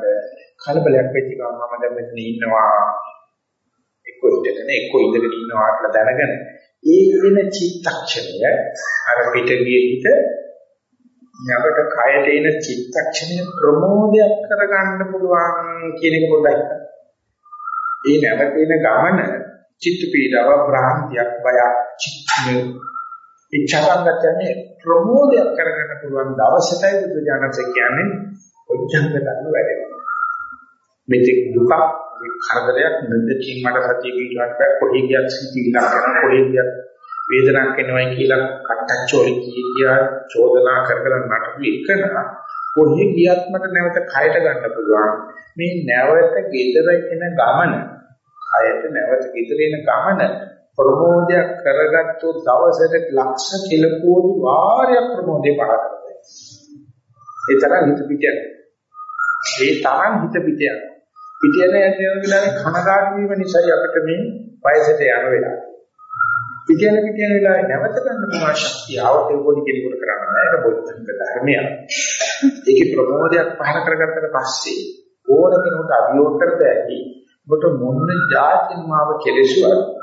කලබලයක් වෙච්ච ගමන් මම දැන් මෙතන ඉන්නවා. එක්ක ඉඳගෙන එක්ක ඉඳගෙන ඉන්නවා කියලා දැනගෙන ඒ වෙන චිත්තක්ෂණය අර පිටගියේ හිත යකට කයට එන චිත්තක්ෂණය ප්‍රමෝදයක් කරගන්න පුළුවන් කියන එක පොඩ්ඩක් ඒ නැවතෙන ගමන චිත්ත පීඩාව භ්‍රාන්තියක් බයක් චිත්ත ඉච්ඡාංගතයනේ ප්‍රමෝදයක් කරගන්න පුළුවන් දවසටයි බුදු දානස කියන්නේ ඔච්චංග ධර්ම වැඩෙනවා. මේක දුක කරදරයක්. නැද්දකින් මට සතිය පිටවට බෑ. කොහේ ගියත් සිතිවිලා කරන කොහේ ගියත් වේදනාවක් එනවයි කියලා කට්ටච්චෝලි කියා චෝදනා කර කර නටපු එකන කොහේ ගියත් මට නැවත කයට ගන්න පුළුවන්. මේ නැවත ගෙදර එන ගමන කයට නැවත ගෙදර එන ගමන ප්‍රමෝදයක් කරගත්තු දවසට ලක්ෂ කිල කෝටි වාරයක් ප්‍රමෝදේ පහ කරනවා. ඒ තරම් හිත පිටියක්. ඒ තරම් හිත පිටියක්. පිටියන යන වෙලාවේ කනගාටු වීම නිසා අපිට මේ වයසට යන වෙලාව. පිටියන පිටියන වෙලාවේ නැවත ගන්න පුළුවන් ශක්තිය ආවතේ පොඩි කෙනෙකුට කරන්න බෑ. ඒක බොද්ධංග ධර්මයක්. ඒකේ ප්‍රමෝදයක් පහල කරගත්තට පස්සේ ඕන කෙනෙකුට අභියෝග කරද ඇති. ඔබට මොන જાතින් මාව කෙලෙසුවත්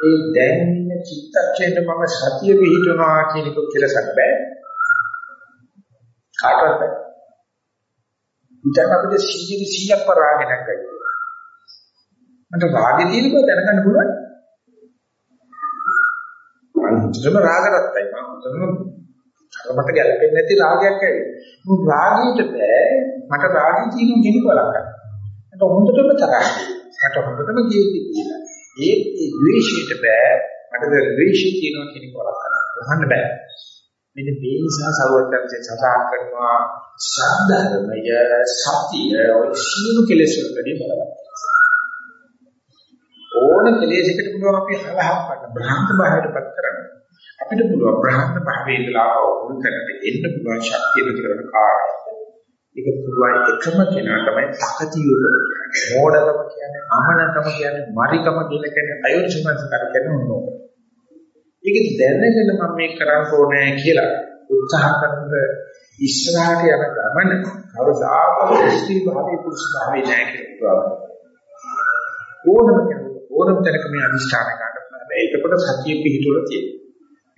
ඒ දැන් ඉන්න චිත්තක්ෂණයට මම සතිය පිහිටනවා කියන එක කෙලසක් බෑ. කාටවත් බෑ. ඉතින් අපිට සීජිරි සීයක් පරාගෙන නැගගයි. මට රාගෙ තියෙන බව දැනගන්න පුළුවන්. මන්ත්‍රම රාගරත්තයි මම මට ගැලපෙන්නේ නැති රාගයක් ඇවිත්. මොකද රාගීට බෑ මට රාගී තියෙන කෙනෙක් බලන්න. මට හොඳටම තරහයි. මට හොඳටම ගියේ කියලා. ඒ ඒ ද්වේෂයට බෑ මට ද්වේෂය කියනවා කියන එක වරහන්න බෑ මෙන්න මේ නිසා සරුවත්යන්සේ සඳහන් කරනවා සද්ධර්මය සතිය ඔය සියලු කෙලෙස් වලදී බලවත් ඕන ඕන කෙලෙසකට පුළුවන් අපි හලහපන්න බ්‍රහ්ම භාවයටපත් කරන්න. අපිට පුළුවන් බ්‍රහ්ම භාවයේ ඉඳලා අවුල් කරන්න එන්න පුළුවන් ශක්තිය නතර කරන කාර්යය. ඒක පුළුවන් එකම කෙනා තමයි තකතියුක කියන්නේ. මෝඩකම කියන්නේ, අමනකම කියන්නේ, මරිකම කියලා කියන්නේ අයෝනිසමස්කාර කියන්නේ මොනවාද? ඒක දැනගෙන මම මේක කරන්න ඕනේ කියලා උත්සාහ කරන ඉස්සරහට යන ගමන කවදාකවත් ස්ත්‍රී භාවයේ පුරුෂ භාවයේ නැහැ කියලා ඕනම කෙනෙකුට ඕනම තැනක මේ අනිෂ්ඨාන ගන්න පුළුවන්. ඒකකොට සතිය පිහිටුවල තියෙනවා.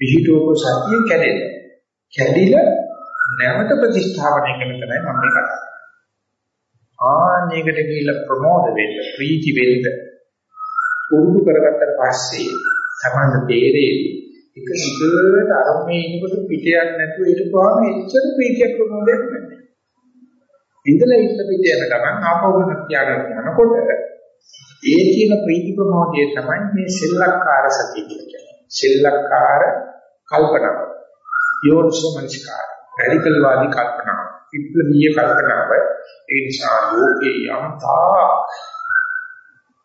පිහිටුවක සතිය කැඩෙන. කැඩිලා නැවත ප්‍රතිස්ථාපනය කරන තමයි මම මේ කතා කරන්නේ. ආන්නයකට ගිහිල්ලා ප්‍රමෝද වෙන්න, ප්‍රීති වෙන්න උරුදු කරගත්තට පස්සේ තමයි තේරෙන්නේ එක සිදුවට අරමුණේ ඉන්නකොට පිට යන්නේ නැතුව හිටපුවාම එච්චර ප්‍රීතියක් ප්‍රමෝදයක් නැහැ. ඉඳලා ඉන්න පිට යන ගමන් ආපහු තියාගෙන යනකොට ඒ කියන ප්‍රීති ප්‍රමෝදයේ තමයි මේ සෙල්ලක්කාර සතිය කියන්නේ. සෙල්ලක්කාර කල්පනාව. යෝනිසෝමනස්කාර. රැඩිකල් වාදී කල්පනාව. විප්ලවීය කල්පනාව ඒ නිසා ලෝකේ යම් තාක්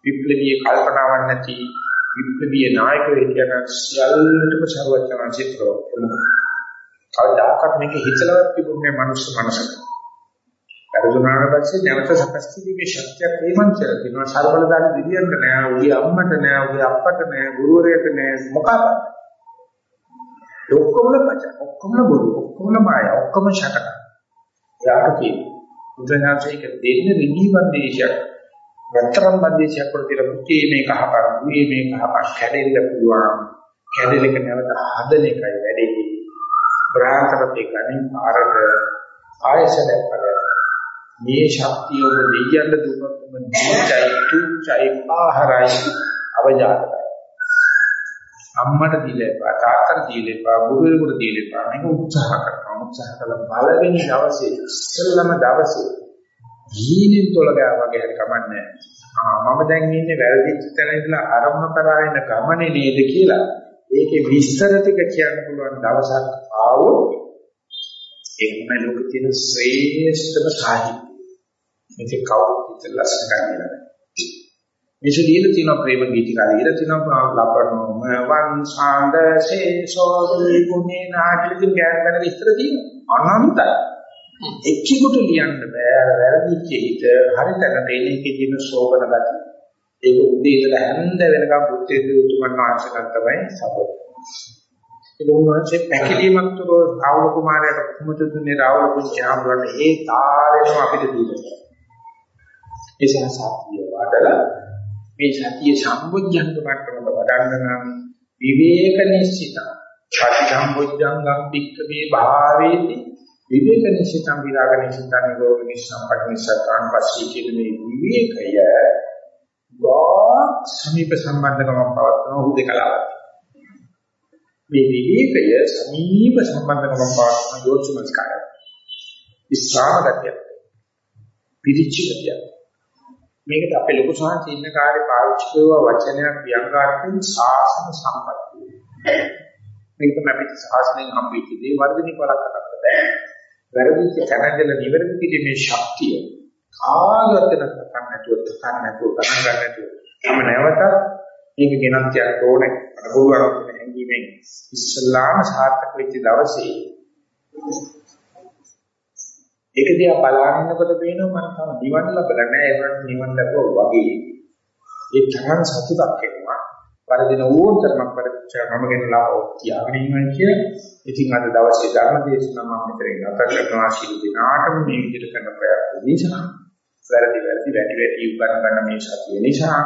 විප්ලවීය කල්පනාවක් නැති විප්ලවීය නායකයෙක් කියන සියල්ලටම ਸਰවඥාන්සේ ප්‍රවෘත්ති කවදාකවත් මේක හිතලවත් තිබුණේ මනුස්ස මනසට. පරිදුනාට පස්සේ නැවත සකස් කිරීමේ ශක්තියක් ඒ මනුස්සයට තියෙනවා ਸਰබලදාන දෙවියන්ට නෑ උගේ අම්මට නෑ උගේ අප්පට නෑ ගුරුවරයාට නෑ. මොකක්ද? ඔක්කොම පච ඔක්කොම බොරු ඔක්කොම මාය ඔක්කොම ශටක යාට තියෙනවා. බුදුනාචේක දෙන්න රිදී බන්දේශයක් වතරම් බන්දේශයක් වල තියලා මුකේ මේ කහපාර මුවේ මේ කහපාර කැඩෙන්න පුළුවන්. කැඩෙලක නැවත හදන එකයි වැඩේ. බ්‍රාහ්මණපතේ ගණන් පාරක ආයසනයක් බලය මේ ශක්තිය ඔබ දෙයියන්න දුන්නොත් ඔබ නිචයි තුචයි ආහාරයි අවජාතකයි අම්මට දීලා තාත්තට දීලා බුදුරෙකුට දීලා මේක උත්සාහ කරනවා. උත්සාහ කළා බලවෙනි දවසේ ඉස්සෙල්ලම දවසේ ජීනින් තොල ගා වගේ හරි කමන්නේ ආ මම දැන් ඉන්නේ වැරදිච්ච තැන ඉඳලා අරමුණ කරා යන ගමනේ නේද කියලා. ඒකේ විස්තර ටික කියන්න පුළුවන් දවසක් ආවොත් ඒකම ලෝකෙ තියෙන ශ්‍රේෂ්ඨම සාහිත්‍ය. මේක කවුරුත් ලස්සන කරන්නේ මේසු දීලා තියෙන ප්‍රේම ගීතිකා දීලා තියෙන ලබනෝම වංශාන්ද සේසෝදි ගුණේ නාටකකින් ගෑන ගැන විස්තර තියෙනවා අනන්තයි එක්කෙකුට ලියන්න බෑ අර වැරදිච්ච හිත හරිතකට එන එකේ තියෙන ශෝකන ගතිය. ඒක උදේ ඉඳලා හැන්ද වෙනකම් බුද්ධ දේවතුමන් වහන්සේට තමයි සපෝට්. ඒක උන්වහන්සේ පැකිලීමක් තුර රාහුල කුමාරයාට කොහොමද දුන්නේ රාහුල කුංචාම්රණ ඒ තාරෙම අපිට දීලා. ඒ සනසාපිය වඩලා මේ සතිය සම්බුද්ධංග මට්ටමට වඩන්න නම් විවේක නිශ්චිත. සති සම්බුද්ධංගම් පික්කවේ භාවේති විවේක නිසිතං විරාග නිසිතං නිරෝධ නිසං පටිනිසකාන් පස්සේ කියන මේ විවේකය ගා සමීප සම්බන්ධකම පවත්වන හුදකලාවක්. මේ විවේකය සමීප සම්බන්ධකම පවත්වන යෝචුමස්කාරය. විස්රාමගතිය. පිරිචිගතිය. මේකට අපේ ලොකු සාංශ ඉන්න කාර්ය පාවිච්චි කරුවා වචනයක් ව්‍යංගාර්ථයෙන් සාසන සම්පත්තිය. මේක තමයි අපේ සාසනයෙන් හම්බෙච්ච දේ වර්ධනය කරලා කරකට බෑ. වැරදිච්ච තැනදල නිවැරදි කිරීමේ ශක්තිය කාගත නැත්නම් නැතුව තකන්න නැතුව ගණන් ගන්න නැතුව තම නැවතත් මේක ගෙනත් යන්න ඕනේ අර බොරුවක් හැංගීමෙන් ඉස්ලාම සාර්ථක වෙච්ච දවසේ ඒක දිහා බලනකොට පේනවා මම තම නිවන් ලැබලා නැහැ ඒ වුණත් නිවන් ලැබුවා වගේ. ඒ තරම් සතුටක් එනවා. වරදින ඕනතරමක් පරිච්ඡා මම ගෙනලා තියාගෙන ඉන්නවා කිය. ඉතින් අද දවසේ ධර්ම දේශනාව මම මෙතනින් අතර කරනවා. ශීල දිනාටම මේ විදිහට කරන ප්‍රයත්න නිසා වැරදි වැරදි වැටි වැටි උගන්න ගන්න මේ සතිය නිසා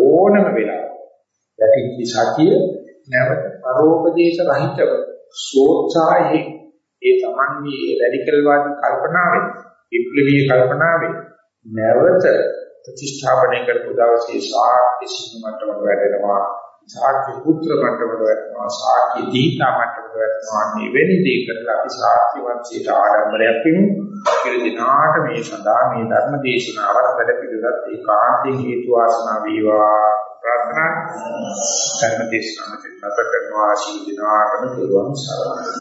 ඕනම වෙලාවක යටිච්ච සතිය නැවත පරෝපදේශ රහිතව සෝත්සාහයෙන් ඒ තමන්ගේ රැඩිකල් වාදී කල්පනාවේ විප්ලවීය කල්පනාවේ නැවත ප්‍රතිස්ථාපනය කරපු දවසේ සාක්‍ය සිංහ මට්ටමට වැටෙනවා සාක්‍ය පුත්‍ර මට්ටමට වැටෙනවා සාක්‍ය දීතා මට්ටමට වැටෙනවා. මේ වෙනි දේ කරලා අපි සාක්‍ය වංශයට ආඩම්බරයක් වෙමු. කියලා දිනාට මේ සදා මේ ධර්ම දේශනාවට වැඩ පිළිවෙලත් ඒකාන්තයෙන් හේතු වාසනා වේවා. ප්‍රාර්ථනා ධර්ම දේශනාවට නැත කරනවා. ආශිර්වාද දිනාටම පුළුවන් සරණයි